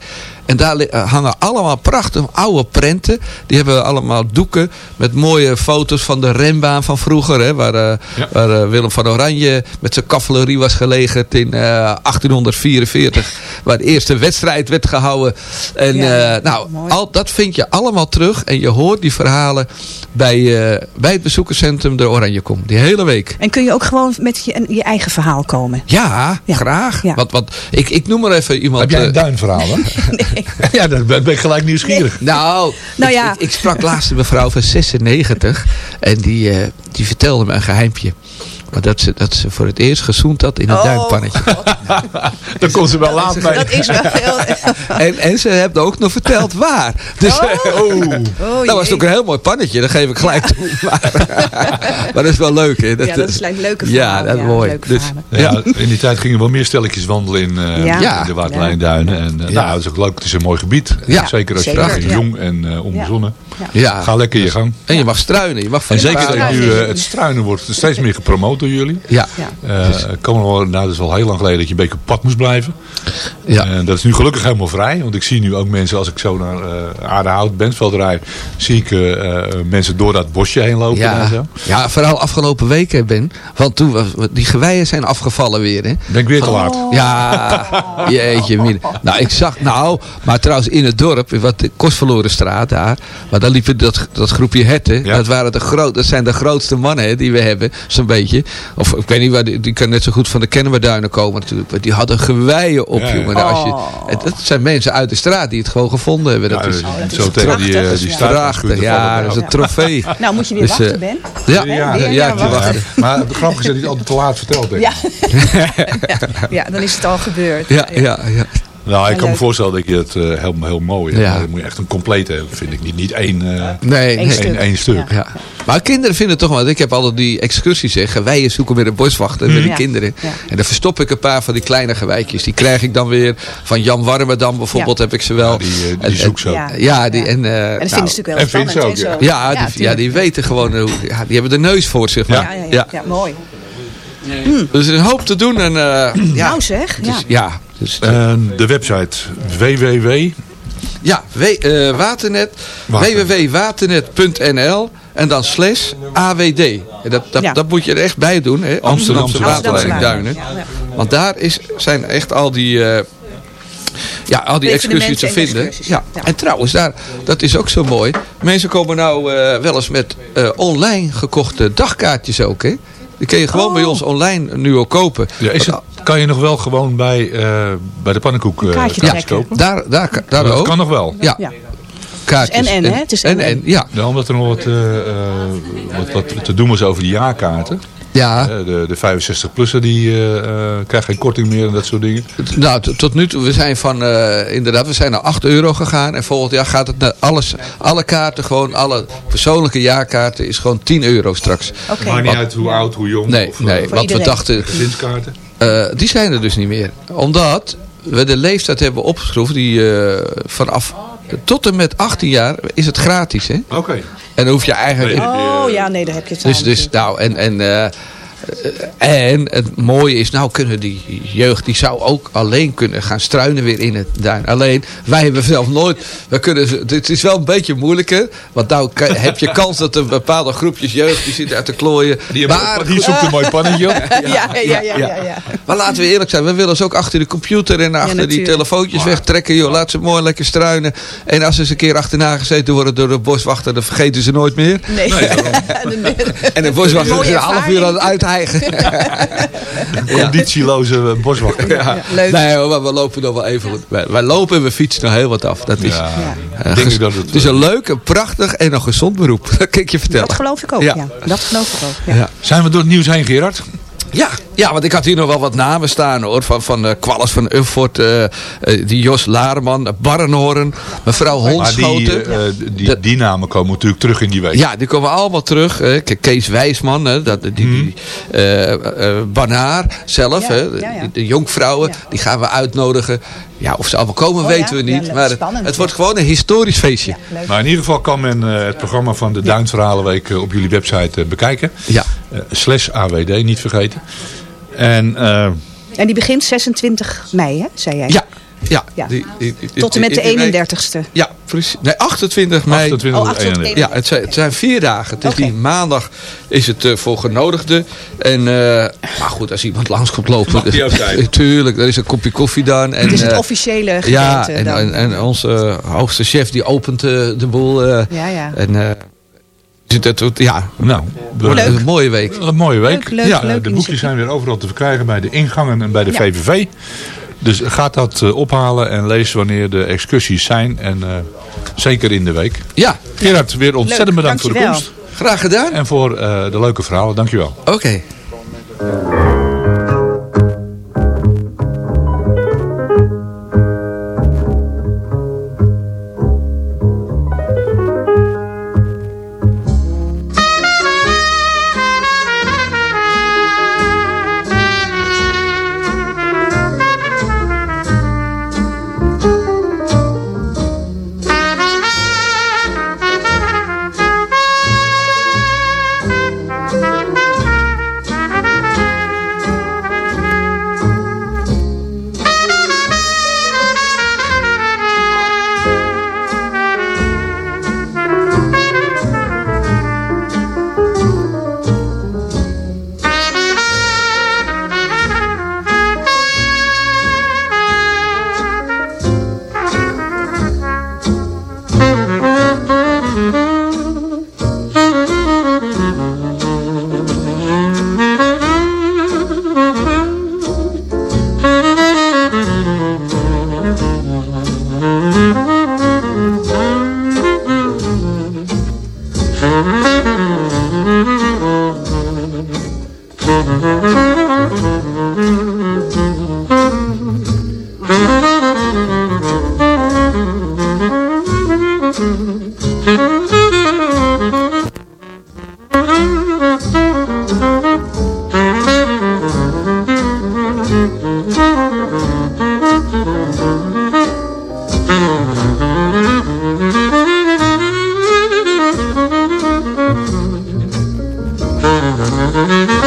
En daar eh, hangen allemaal prachtige oude prenten. Die hebben allemaal doeken met mooie foto's van de renbaan van vroeger. Hè, waar eh, waar eh, Willem van Oranje met zijn cavalerie was gelegerd in eh, 1844. Waar de eerste wedstrijd werd gehouden. En Ja, eh, nou, al, dat vind je allemaal terug. En je hoort die verhalen bij, eh, bij het bezoekerscentrum de Oranje Kom. Die hele week. En kun je ook gewoon met je, je eigen verhaal komen? Ja, graag. Ja. Want, want ik, ik noem maar even iemand. Heb jij een duinverhaal hè? <laughs> <laughs> <laughs> ja, dan ben ik gelijk nieuwsgierig. Nou, Nou ik, ja. ik, ik sprak laatst een mevrouw van 96 en die, eh, die vertelde me een geheimpje. Maar dat ze, dat ze voor het eerst gezoend had in een Oh, duimpannetje. <laughs> Dan komt ze wel laat mee. Dat is wel heel... <laughs> En, en ze heeft ook nog verteld waar. Dus, Oh. <laughs> dat was ook een heel mooi pannetje, dat geef ik gelijk toe. Maar, maar dat is wel leuk. Hè? Ja, dat is een leuke Ja, dat is Ja, mooi. Dus. Ja, in die tijd gingen wel meer stelletjes wandelen in, eh, Ja. in de Waterlijnduinen. En eh, Ja. nou, dat is ook leuk. Het is een mooi gebied. Ja. Zeker als je daar ja. jong en eh onbezonnen. Ja. Ga lekker je gang. En je mag struinen. Je mag van En zeker je dat nu eh, het struinen wordt steeds meer gepromoot door jullie. Ja. Ja. Eh komen wel, nou, dat is al heel lang geleden dat je een beetje op pad moest blijven. Ja. En dat is nu gelukkig helemaal vrij. Want ik zie nu ook mensen, als ik zo naar uh, Aardehout, Bentveld rijd, zie ik eh, eh, mensen door dat bosje heen lopen en Ja, zo. ja, vooral afgelopen weken, Ben. Want toen was, die geweien zijn afgevallen weer. Hè? Ben ik weer te laat. Ja, jeetje. mina. Nou, ik zag, nou, maar trouwens in het dorp, wat de Kostverlorenstraat daar, maar daar liepen dat, dat groepje herten. Ja. Dat, waren de groot, dat zijn de grootste mannen hè, die we hebben, zo'n beetje. Of ik weet niet waar, die, die kan net zo goed van de Kennemerduinen komen natuurlijk. Maar die hadden geweien op, Ja, jongen. Nou, als je, het, het zijn mensen uit de straat die het gewoon gevonden hebben. Dat Ja, is, dat is zo tegen die, eh, die prachtig. Ja, dat is een trofee. <laughs> Nou, moet je weer Dus, wachten, eh, Ben. Ja, ja, ja, wachten. Maar het grappige is dat hij het altijd te laat vertelt. Denk ik. Ja. ja. <laughs> ja, dan is het al gebeurd. Ja, ja, ja. Nou, ik kan me voorstellen dat je het eh, heel, heel mooi hebt. Ja. Dan moet je echt een complete hebben, vind ik. Niet, niet één, eh, Nee, nee. stuk. één, één stuk. Ja. Maar kinderen vinden het toch wel. Ik heb altijd die excursies zeggen. Wij zoeken met een boswachter met die Ja. kinderen. Ja. En dan verstop ik een paar van die kleine gewijkjes. Die krijg ik dan weer van Jan Warmerdam bijvoorbeeld heb ik ze wel. Ja, die, eh, die En- zoekt zo. Ja. Ja, die, en, eh, En dat nou, vinden ze natuurlijk en wel spannend. ze ook, en zo. ja, die, ja, die weten gewoon, hoe, ja, die hebben de neus voor zich. Ja, maar- ja, ja, ja, mooi. Dus er is een hoop te doen. En, eh, ja, Nou zeg, ja. dus, ja, dus, En de website www. ja w, eh, waternet, Water. www.waternet.nl en dan slash AWD. En dat, dat, Ja. dat moet je er echt bij doen. Hè? Amsterdamse Amsterdamse waterleidingduinen. Ja, ja. Want daar is, zijn echt al die, eh, ja, al die excursies te vinden. excursies, Ja. ja. En trouwens, daar, dat is ook zo mooi. Mensen komen nou eh, wel eens met eh, online gekochte dagkaartjes ook. Hè? Die kun je gewoon Oh. bij ons online nu ook kopen. Ja, is het, kan je nog wel gewoon bij, eh, bij de pannenkoek eh, kaartje kaartjes trekken. kopen. Daar, daar, daar dat ook. kan nog wel. Ja, Ja. kaartjes. Is NN, hè? Het is en, en, ja. Ja, omdat er nog wat, eh, eh, wat, wat te doen was over die jaarkaarten. Ja, Eh, de, de 65-plussen die eh, eh, krijgen geen korting meer en dat soort dingen. nou, tot nu toe, we zijn van, eh, inderdaad, we zijn naar 8 euro gegaan. En volgend jaar gaat het naar alles, alle kaarten, gewoon alle persoonlijke jaarkaarten, is gewoon 10 euro straks. Oké. Maakt niet uit hoe oud, hoe jong. Nee, of, nee, want we dachten, gezinskaarten. eh, die zijn er dus niet meer. Omdat we de leeftijd hebben opgeschroefd, die eh, vanaf tot en met 18 jaar is het gratis, hè? Oké. En dan hoef je eigenlijk... Oh ja, nee, daar heb je het Dus, aan dus nou, en, en, eh, en het mooie is, nou kunnen die jeugd, die zou ook alleen kunnen gaan struinen weer in het duin. Alleen, wij hebben zelf nooit, we kunnen, het is wel een beetje moeilijker, want nou heb je kans dat er bepaalde groepjes jeugd, die zitten uit te klooien. Die, maar, die zoekt een mooi pannetje <laughs> op. ja, ja, ja, ja, ja, ja. maar laten we eerlijk zijn, we willen ze ook achter de computer en achter die telefoontjes wegtrekken. Joh, laat ze mooi lekker struinen. En als ze eens een keer achterna gezeten worden door de boswachter, dan vergeten ze nooit meer. Nee. <laughs> En de boswachter is een half uur aan het uithijgen. <laughs> Conditieloze boswachter. Ja. Leuk. Nee hoor, maar we lopen nog wel even. Wij, wij lopen en we fietsen nog heel wat af. Dat is, Ja, eh, ik denk dat het, het is een leuk, een prachtig en een gezond beroep. <laughs> Dat kan ik je vertellen. Dat geloof ik ook, Ja. ja. Dat geloof ik ook, ja. Ja. Zijn we door het nieuws heen, Gerard? Ja, ja, want ik had hier nog wel wat namen staan hoor. Van, van uh, Kwalles van Uffort, eh, eh, die Jos Laarman, uh, Barrenhoorn, mevrouw Maar Hondschoten. die, eh, die, namen komen natuurlijk terug in die week. Ja, die komen allemaal terug. Kees Wijsman, hè, dat, die, die eh, eh, Banaar zelf, Ja, hè, ja, ja. De, de jonkvrouwen, Ja. die gaan we uitnodigen. Ja, of ze allemaal komen Oh, weten ja? we niet. Ja, maar spannend, het wordt gewoon een historisch feestje. Maar in ieder geval kan men eh, het programma van de Duinsverhalenweek eh, op jullie website eh, bekijken. Ja. Eh, slash AWD, niet vergeten. En eh, En die begint 26 mei, hè, zei jij? Ja, ja. Ja. Die- die- die- Tot en met de die- die week- 31ste. Ja, precies. Nee, 28 mei. 28 Oh, en 28. 31. Ja, het zijn, het zijn vier dagen. Het is die maandag is het eh, voor genodigden. En, eh, maar goed, als iemand langs komt lopen. Mag die ook zijn? <laughs> Tuurlijk, er is een kopje koffie dan. En, Het is het eh, officiële gedeelte Ja, en, dan. en, en onze hoogste chef die opent de boel. eh, Ja, ja. En eh, dus dat, ja, nou, Leuk. een mooie week. Een mooie week. Leuk, leuk, ja, leuk de boekjes zijn weer overal te verkrijgen bij de ingangen en bij de Ja. VVV. Dus gaat dat eh, ophalen en lees wanneer de excursies zijn. En eh, zeker in de week. Ja, Gerard, weer ontzettend Leuk, bedankt voor de komst. graag gedaan. En voor eh, de leuke verhalen. Dankjewel. Oké. Música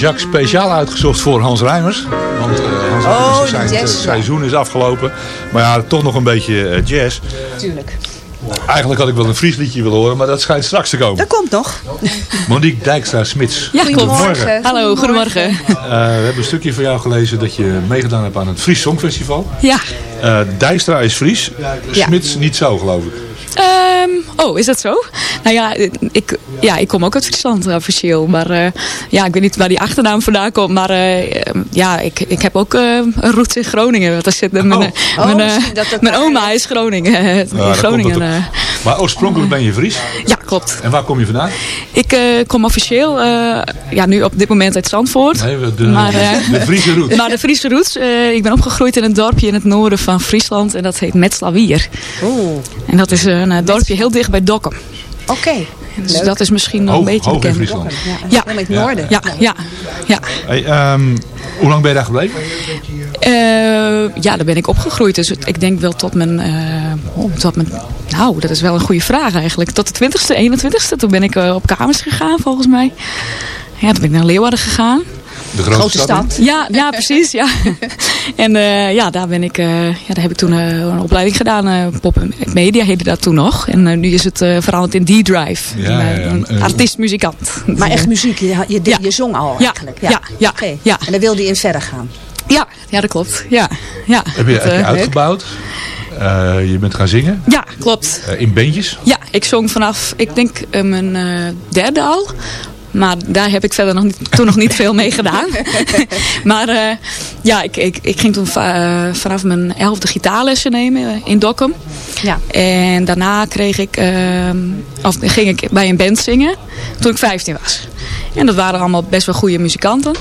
Jacques speciaal uitgezocht voor Hans Rijmers. Want eh, Hans Oh, Rijmers zijn jazz, ja. seizoen is afgelopen. Maar ja, toch nog een beetje eh, jazz. Tuurlijk. Eigenlijk had ik wel een Fries liedje willen horen, maar dat schijnt straks te komen. Dat komt nog. Monique Dijkstra-Smits. Ja. Goedemorgen. Hallo, goedemorgen. Eh, we hebben een stukje van jou gelezen dat je meegedaan hebt aan het Fries Songfestival. Ja. Eh Dijkstra is Fries, Ja. Smits niet zo geloof ik. Ehm, oh, is dat zo? Nou ja, ik, ja, ik kom ook uit Friesland eh, officieel. Maar eh, ja, ik weet niet waar die achternaam vandaan komt. Maar eh, ja, ik, ik heb ook een roots in Groningen. Want daar zit, mijn, Oh, mijn, mijn oma is Groningen. <laughs> Ja. Maar oorspronkelijk ben je Fries. ja, klopt. En waar kom je vandaan? Ik kom officieel, ja, nu op dit moment uit Zandvoort. Nee, de, <laughs> Maar, de Friese roots. Maar de Friese roots. ik ben opgegroeid in een dorpje in het noorden van Friesland. En dat heet Metslawier. Oeh. En dat is een dorpje heel dicht bij Dokkum. Oké. Dus Leuk. dat is misschien nog een beetje hoog in bekend. Friesland. Ja, in het noorden. Ja, ja, ja. Hey, ehm, hoe lang ben je daar gebleven? Eh, ja, daar ben ik opgegroeid. Dus ik denk wel tot mijn, eh, oh, tot mijn... Nou, dat is wel een goede vraag eigenlijk. Tot de 20ste, 21ste. Toen ben ik eh, op kamers gegaan volgens mij. Ja, toen ben ik naar Leeuwarden gegaan. De grote, stad. Ja, ja precies. Ja. <laughs> en eh, ja, daar, ben ik, eh, ja, daar heb ik toen eh, een opleiding gedaan. eh pop en media heette dat toen nog. En nu is het eh, veranderd in D-Drive. Ja, ja, Artiest-muzikant. Maar echt muziek, je, je, Ja. je zong al Ja, eigenlijk. ja, ja, ja. En daar wilde je in verder gaan. Ja, ja, dat klopt. Ja, ja. Heb je, Dat, heb je uitgebouwd? Eh, je bent gaan zingen? Ja, klopt. Eh, in bandjes? Ja, ik zong vanaf, ik denk, mijn eh, derde al. Maar daar heb ik verder nog niet, toen nog niet veel mee gedaan. <laughs> maar eh, ja, ik, ik, ik ging toen va- eh, vanaf mijn elfde gitaarlessen nemen eh, in Dokkum. Ja. En daarna kreeg ik, eh, of ging ik bij een band zingen toen ik 15 was. En dat waren allemaal best wel goede muzikanten.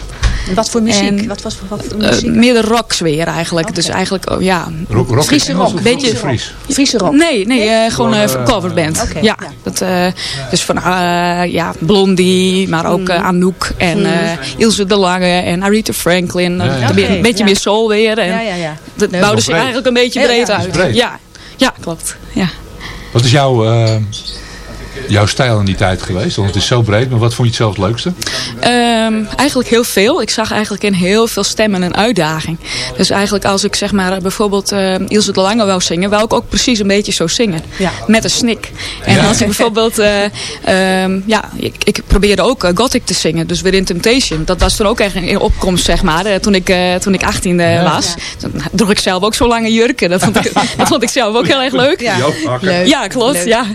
En wat voor muziek? En, wat was voor, wat voor muziek? meer de rocksfeer eigenlijk. Dus eigenlijk, oh, ja... Rock, rock Friese rock. of Beetje- Fries? Friese rock. Nee, nee, eh, gewoon Gewoon, een eh, coverband. Oké, ja, ja. Dat, eh, dus van eh, ja, Blondie, maar ook eh, Anouk en eh, Ilse de Lange en Aretha Franklin. Ja, ja. Een beetje ja. meer soul weer. En Ja, ja, ja. Dat ze breed. eigenlijk een beetje Ja, breed ja. uit. Breed. Ja, ja, klopt. Ja. Wat is jouw, eh, jouw stijl in die tijd geweest? Want het is zo breed, maar wat vond je het zelf het leukste? Ehm, eigenlijk heel veel. Ik zag eigenlijk in heel veel stemmen een uitdaging. Dus eigenlijk als ik zeg maar bijvoorbeeld eh Ilse de Lange wou zingen, wou ik ook precies een beetje zo zingen. Ja. Met een snik. En Ja. als ik bijvoorbeeld, eh, ehm, ja, ik, ik probeerde ook eh, Gothic te zingen. Dus weer in Temptation. Dat was toen ook echt in opkomst zeg maar. eh, toen, ik, eh, toen ik 18 eh, was. Toen droeg ik zelf ook zo lange jurken. Dat vond ik, <laughs> dat vond ik zelf ook heel erg leuk. Ja. Leuk. Ja, klopt. Leuk. Ja.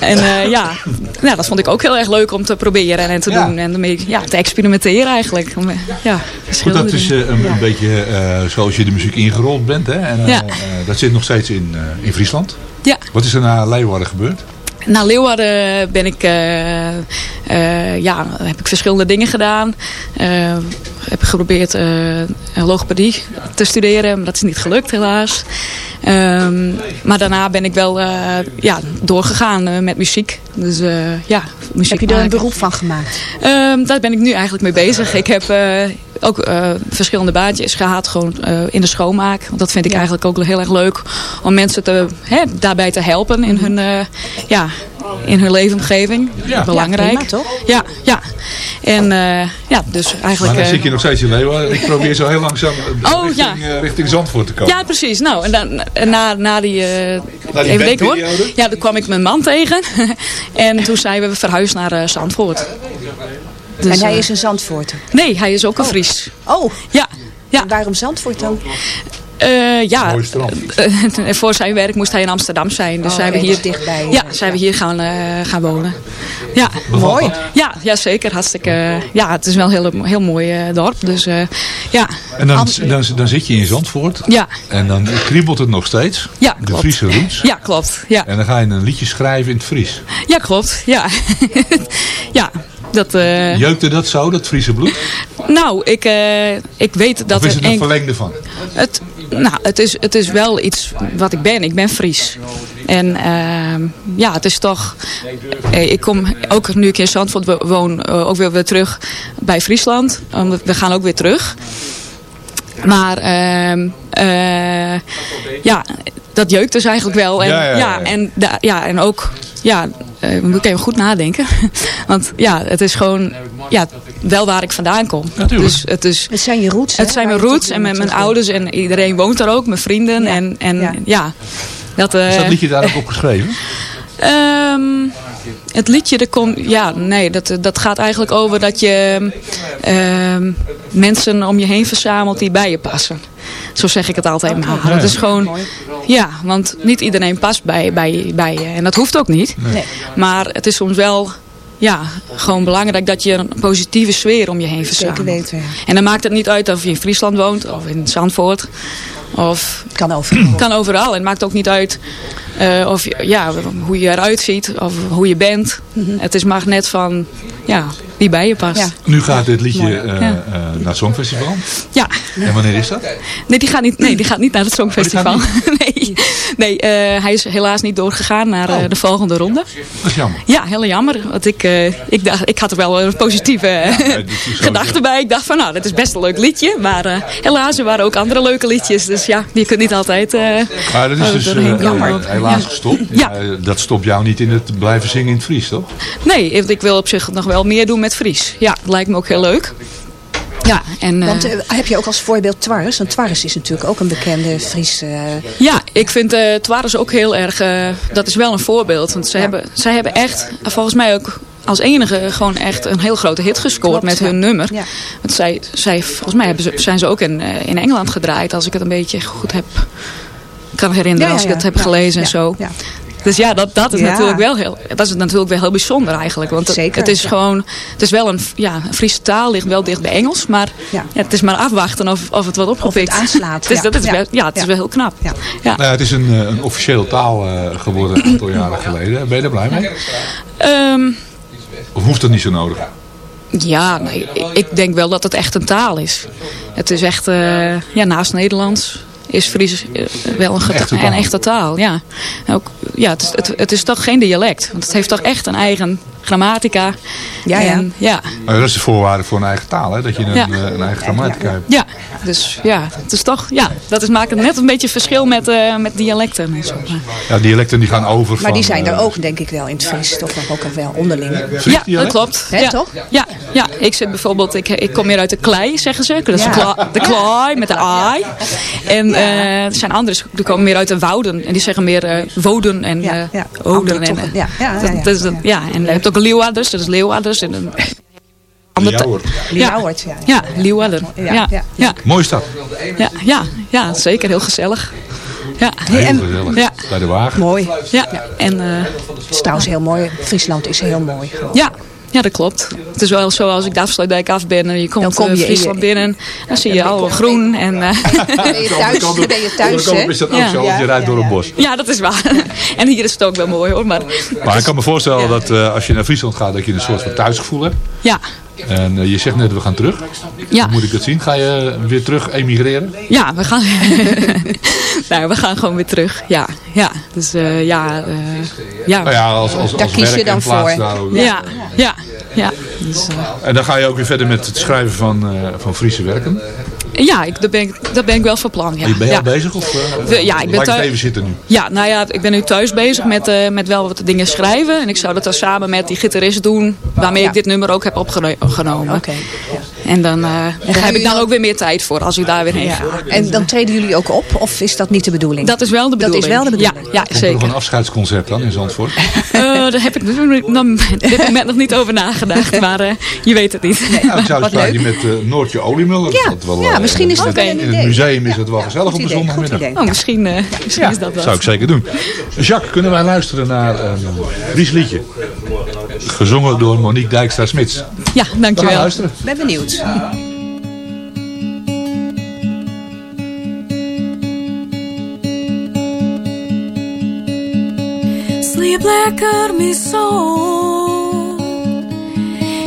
En eh, ja. Nou, dat vond ik ook heel erg leuk om te proberen en te Ja. doen. En ermee ja, te experimenteren eigenlijk. Om, eh, ja, Goed, dat is eh, een, een beetje eh, zoals je de muziek ingerold bent. Hè? En, eh, Ja. dat zit nog steeds in, eh, in Friesland. Ja, Wat is er na Leeuwarden gebeurd? naar Leeuwarden ben ik, eh, eh, ja, heb ik verschillende dingen gedaan. Heb geprobeerd eh, logopedie te studeren, maar dat is niet gelukt helaas. Ehm, maar daarna ben ik wel eh, ja, doorgegaan eh, met muziek. Dus ja, muziek Heb je er een beroep van gemaakt? Ehm, daar ben ik nu eigenlijk mee bezig. Ik heb ook verschillende baantjes gehad gewoon in de schoonmaak. Want dat vind ik Ja. eigenlijk ook heel erg leuk. Om mensen te, hè, daarbij te helpen in hun, ja, in hun leefomgeving. Ja. Belangrijk. Ja, prima, toch? Ja, ja. En eh, ja, dus Maar eigenlijk... dan eh, zit je nog steeds in Leeuwarden. Ik probeer zo heel langzaam eh, Oh, richting, ja. eh, richting Zandvoort te komen. ja, precies. Nou, en dan, en na, na die... eh, Na die even denken hoor. Ja, toen kwam ik mijn man tegen. <laughs> en toen zijn we verhuisd naar eh, Zandvoort. Dus, en hij is een Zandvoorter. Nee, hij is ook een Fries. Oh, Ja, ja. en waarom Zandvoort dan? Eh, ja, Mooi strand. Eh, <laughs> voor zijn werk moest hij in Amsterdam zijn. Dus Oh, zijn we hier dus dichtbij, Ja, zijn we hier gaan, eh, gaan wonen. Ja, Mooi. ja, ja, zeker. Hartstikke. ja, het is wel een heel, heel mooi eh, dorp. Dus eh, ja, En dan, dan, dan zit je in Zandvoort. ja, En dan kriebelt het nog steeds. Ja, de. Friese roots. ja, klopt. Ja, En dan ga je een liedje schrijven in het Fries. ja klopt. Ja, <laughs> ja. Dat, eh, Jeukte dat zo, dat Friese bloed? nou, ik, eh, ik weet dat of is er het een een- verlengde van? Het, nou, het is, het is wel iets wat ik ben. Ik ben Fries. En ehm, ja, het is toch... eh, Ik kom ook nu ik in Zandvoort wo- woon eh, ook weer, weer terug bij Friesland. We gaan ook weer terug. Maar ehm, eh, ja, dat jeukt dus eigenlijk wel. En, Ja, ja, ja, ja. En, da- ja, en ook... Ja, eh, moet ik even goed nadenken. <laughs> Want ja, het is gewoon ja, wel waar ik vandaan kom. Dus het, is, Het zijn je roots. het hè, zijn mijn roots en mijn, ouders en iedereen woont er ook. Mijn vrienden en, en ja. Dat, eh, Is dat liedje daar ook op geschreven? <laughs> Ehm, het liedje, er komt, ja, nee, dat, dat gaat eigenlijk over dat je ehm, mensen om je heen verzamelt die bij je passen. Zo zeg ik het altijd maar. Dat is gewoon, ja, want niet iedereen past bij, bij, bij je. En dat hoeft ook niet. Nee. Maar het is soms wel, ja, gewoon belangrijk dat je een positieve sfeer om je heen verzamelt. Weten, ja. En dan maakt het niet uit of je in Friesland woont of in Zandvoort. Of, kan overal. Kan overal. En het maakt ook niet uit eh, of ja, hoe je eruit ziet of hoe je bent. Het is maar net van ja, wie bij je past. Nu gaat dit liedje eh, Ja. eh, naar het Songfestival. Ja. En wanneer is dat? Nee, die gaat niet, nee, die gaat niet naar het Songfestival. <laughs> nee, nee eh, hij is helaas niet doorgegaan naar eh, de volgende ronde. Dat is jammer. Ja, heel jammer. Want ik, eh, ik, dacht, ik had er wel een positieve gedachte bij. Ik dacht van, nou, dat is best een leuk liedje. Maar eh, helaas, er waren ook andere leuke liedjes. Dus ja, je kunt niet altijd... eh, Maar dat is dus eh, komen. Helaas Ja. gestopt. <laughs> Ja. Eh, dat stopt jou niet in het blijven zingen in het Fries, toch? Nee, ik wil op zich nog wel meer doen met Fries. Ja, dat lijkt me ook heel leuk. Ja, en... eh, Want eh, heb je ook als voorbeeld Twarres? Want Twarres is natuurlijk ook een bekende Friese... Ja, ik vind uh, Twares ook heel erg... dat is wel een voorbeeld. Want ze hebben, zij hebben echt, volgens mij ook als enige... gewoon echt een heel grote hit gescoord Klopt, met ja. hun nummer. Ja. Want zij, zij, volgens mij hebben ze, zijn ze ook in, eh, in Engeland gedraaid. Als ik het een beetje goed heb kan herinneren. Ja, als ja, ik het ja. heb gelezen en zo. ja. Dus ja, dat, dat is Ja. natuurlijk wel heel, dat is natuurlijk wel heel bijzonder eigenlijk. Want het- Zeker, het is ja. gewoon, het is wel een, ja, een Friese taal, ligt wel dicht bij Engels. Maar Ja. ja, het is maar afwachten of, of het wat opgepikt. Of het aanslaat, <laughs> dus ja. dat is Ja. wel, ja, het is wel heel knap. Ja. Ja. Nou ja, het is een, eh, een officiële taal eh, geworden een aantal jaren geleden. Ben je er blij mee? Ehm, Of hoeft dat niet zo nodig? Ja, nee, ik- ik denk wel dat het echt een taal is. Het is echt, eh, ja, naast Nederlands is Fries eh, wel een, echte taal. een echte taal. Ja, Ook, ja het, is, het, het is toch geen dialect. Want het heeft toch echt een eigen grammatica. Ja, ja. En, ja. Maar dat is de voorwaarde voor een eigen taal, hè? dat je een, Ja. eh, een eigen grammatica hebt. Ja, dus ja, het is toch, ja, dat is, maakt het net een beetje verschil met, eh, met dialecten en zo. Ja, dialecten die gaan over Maar die zijn er eh, ook, denk ik wel, in het Fries. Toch nog ook wel onderling. Ja, dat klopt. Hè, ja. toch? Ja, ja, ik zit bijvoorbeeld, ik, ik kom hier uit de klei, zeggen ze. Dat is Ja. de, kla, de klei met de ai. En eh, er zijn anderen, die komen meer uit de wouden. En die zeggen meer woden en Ja, eh ja. oden. En, Ja, ja, ja, dat- ja. dat is dat- ja, en je hebt ook leeuwarders, dat is leeuwarders. En een. <laughs> Ljouwert, ja. Ja, leeuwarder. Ja, Ja, ja. ja, Mooie stad. ja, ja, ja, zeker. Heel gezellig. Ja. Heel gezellig. Ja. Bij de wagen. Mooi. Ja, en... eh, Het is trouwens heel mooi. Friesland is heel mooi. gewoon. Ja, ja, dat klopt. Het is wel zo als ik de afsluitdijk af ben en je komt Dan kom eh, je Friesland je- binnen. Dan zie je al groen. En, eh, Ben je thuis, ben je thuis hè? is dat ook Ja. zo, want je rijdt door een bos. ja, dat is waar. <laughs> En hier is het ook wel mooi hoor. Maar Maar ik kan me voorstellen dat eh, als je naar Friesland gaat, dat je een soort van thuisgevoel hebt. ja, En eh, je zegt net, we gaan terug. ja, Hoe moet ik dat zien? Ga je weer terug emigreren? ja, we gaan, <laughs> nou, we gaan gewoon weer terug. Ja, ja. Dus eh, ja, eh, ja. Nou ja, als, als, Daar als kies je werk dan en plaats voor. Ja, ja, ja. Dus, En dan ga je ook weer verder met het schrijven van, van Friese werken. Ja, ik, dat, ben ik, dat ben ik wel van plan. Ja. ben je ja. al bezig? Of, eh, We- ja, ik ben thuis- even zitten nu. Ja, nou ja, ik ben nu thuis bezig met, eh, met wel wat dingen schrijven. En ik zou dat dan samen met die gitarist doen, waarmee Ja. ik dit nummer ook heb opgenomen. Oké. En dan eh, daar heb ik dan ook weer meer tijd voor als ik daar weer heen Ja. En dan treden jullie ook op? Of is dat niet de bedoeling? Dat is wel de Dat is bedoeling. wel de bedoeling. Ja, ja Komt er nog zeker. een afscheidsconcert dan in Zandvoort? <laughs> Eh, daar heb ik dan, op dit moment nog niet over nagedacht, maar eh, je weet het niet. Nou, ik zou Wat eens met Noortje Oliemuller. Ja, Dat wel, ja, misschien is dat een In het museum is het wel gezellig op een zondagmiddag. Oh, misschien, eh, misschien Ja, is dat wel. zou ik zeker doen. Jacques, kunnen wij luisteren naar een Fries liedje? Gezongen door Monique Dijkstra-Smits. Ja, We dankjewel. luisteren. Ben benieuwd. Sliep lekker, mijn zoon.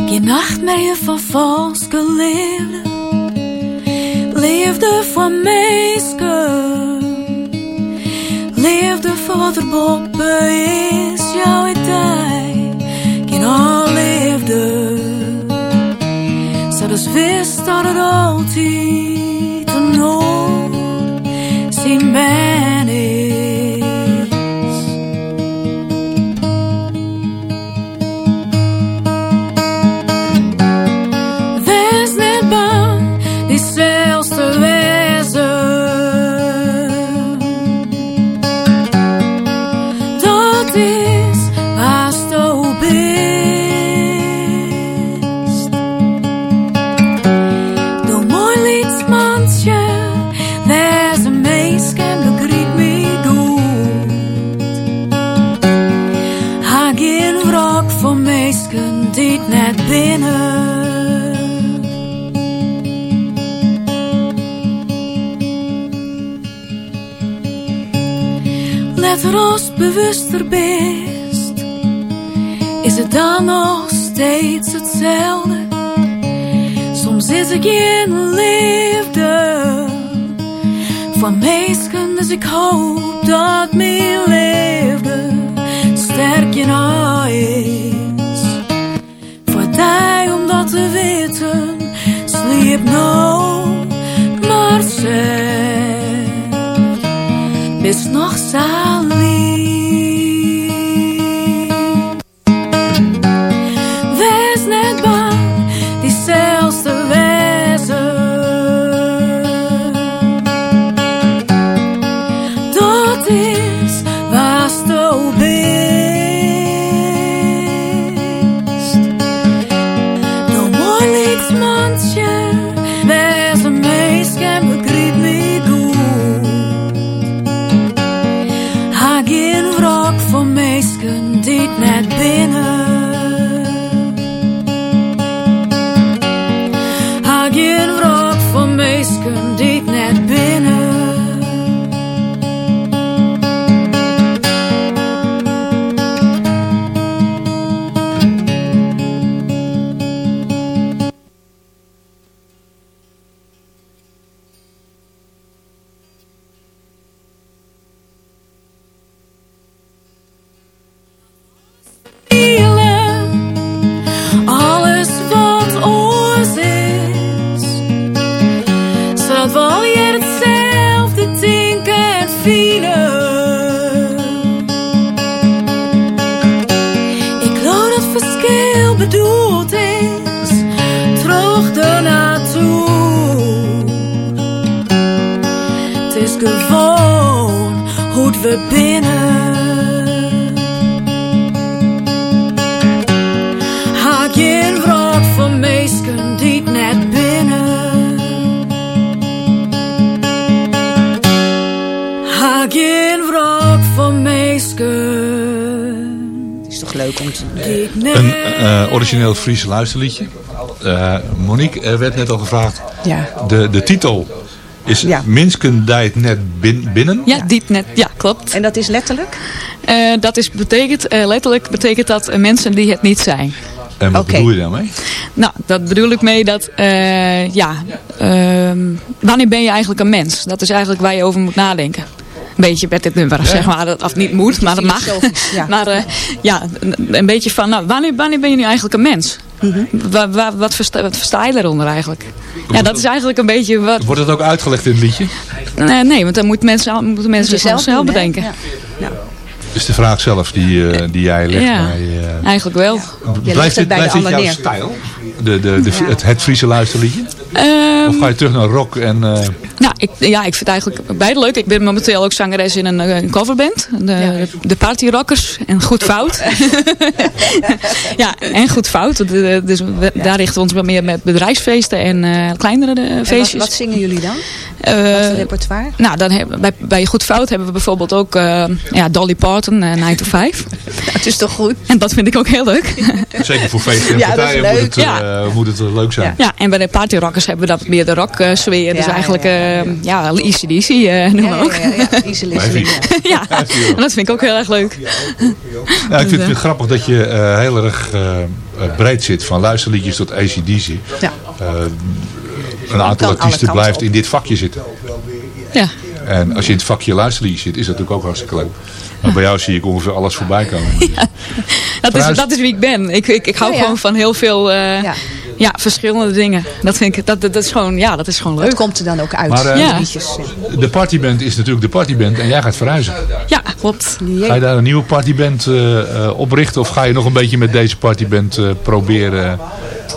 Geen nacht meer van valske liefde. Liefde van meisken. Liefde voor de boppen is jouw idee. Geen al liefde. Zo dus wist dat het altijd een nood zien origineel Friese luisterliedje. Eh, Monique, er werd net al gevraagd. Ja. De, de titel is Ja. Minsken dijt net bin- binnen. Ja, diep net. Ja, klopt. En dat is letterlijk? Eh, dat is betekent, eh, letterlijk betekent dat mensen die het niet zijn. En wat bedoel je daarmee? Nou, dat bedoel ik mee dat, eh, ja, ehm, wanneer ben je eigenlijk een mens? Dat is eigenlijk waar je over moet nadenken. Een beetje met dit nummer, zeg maar. Dat, of niet moet, maar dat mag. Ja. <laughs> maar eh, ja, een, beetje van, nou, wanneer, wanneer ben je nu eigenlijk een mens? Mhm. Wa- wa- wat, versta, wat versta je daaronder eigenlijk? Ja, dat is eigenlijk een beetje wat... Wordt het ook uitgelegd in het liedje? Nee, nee want dan moeten mensen, moeten mensen zelf zelf doen, hè? bedenken. Ja. Dus de vraag zelf die, eh, die jij legt Ja, bij... eh, eigenlijk wel. blijft het dit, blijft dit jouw neer. stijl? De, de, de, Ja. het, het Friese luisterliedje? Ehm, Of ga je terug naar rock en... eh, ik, ja, ik vind eigenlijk beide leuk. Ik ben momenteel ook zangeres in een, eh, een coverband. De, de Party Rockers en Goed Fout. <laughs> ja, en Goed Fout. De- de- Dus we- daar richten we ons wel meer met bedrijfsfeesten en eh, kleinere eh, En wat, feestjes. wat zingen jullie dan? Eh, Wat is het repertoire? nou, dan hebben, bij, bij Goed Fout hebben we bijvoorbeeld ook eh, ja, Dolly Parton, eh 9 to 5. Het <laughs> is toch goed? En dat vind ik ook heel leuk. <laughs> zeker voor feesten en Ja, dat is partijen moet het, leuk. eh, moet het eh, leuk zijn. Ja, en bij de Party Rockers hebben we dat meer de rock eh, sfeer. dus Ja, eigenlijk, ja, eh, ja, easy easy eh <laughs> noemen we ook. Ja, ja, ja. Easy listening. ja, <laughs> en dat vind ik ook heel erg leuk. Ja, ik vind het grappig dat je eh, heel erg eh, eh, breed zit. Van luisterliedjes tot ACDC. Ja. Eh, een aantal artiesten blijft op. in dit vakje zitten. Ja. En als je in het vakje luisterliedjes zit, is dat natuurlijk ook hartstikke leuk. Maar bij jou zie ik ongeveer alles voorbij komen. <laughs> Dat is, dat is wie ik ben. Ik, ik, ik hou Ja, ja. gewoon van heel veel eh, Ja. verschillende dingen. Dat vind ik, dat, dat, dat is gewoon, ja, dat is gewoon leuk. Het komt er dan ook uit. Maar, eh, de Ja. liedjes. De partyband is natuurlijk de partyband en jij gaat verhuizen. Ja, klopt. Ga je daar een nieuwe partyband eh, eh, oprichten of ga je nog een beetje met deze partyband eh, proberen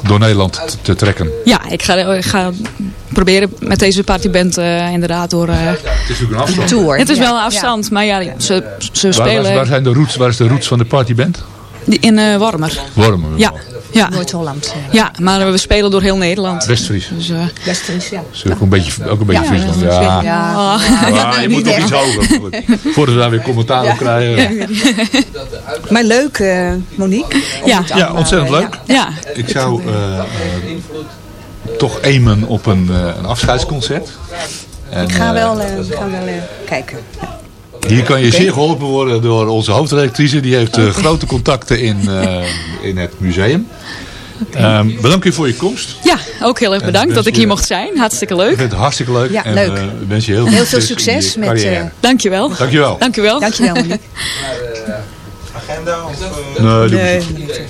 door Nederland te, te trekken? Ja, ik ga, ik ga proberen met deze partyband eh, inderdaad door... eh, Het is natuurlijk een afstand. Tour. het is ja. wel een afstand, maar ja, ze, ze waar, spelen waar zijn de roots, waar is de roots van de partyband? in eh Wormer. Wormen. Ja. Ja. Noord-Holland. Ja, maar we spelen door heel Nederland. West-Fries. Dus, eh, West-Fries, ja. Ook een beetje, ook een beetje Ja, Friesland. ja, Ja. ja. Ja, je moet nog iets hoger. Voordat we daar weer commentaar op krijgen. <laughs> Maar leuk, eh, Monique. Ja. Ja, ontzettend eh, leuk. ja. Ik zou eh, eh, toch aimen op een, een afscheidsconcert. En, Ik ga wel, ik ga wel kijken. Hier kan je zeer geholpen worden door onze hoofdredactrice. Die heeft eh, grote contacten in, eh, in het museum. Ehm, bedankt u voor je komst. ja, ook heel erg bedankt dat ik hier mocht zijn. Hartstikke Ik leuk. vind het hartstikke leuk. Ja, en leuk. eh, wens je heel, Heel veel succes met, carrière. eh, Dankjewel. Dankjewel. Dankjewel. Dankjewel, <laughs> Monique. Nee, doe Nee, niet.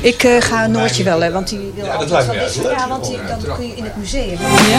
Ik eh, ga Noortje wel, hè, want die wil dat altijd lijkt me. Ja, want die, dan kun je in het museum. Ja.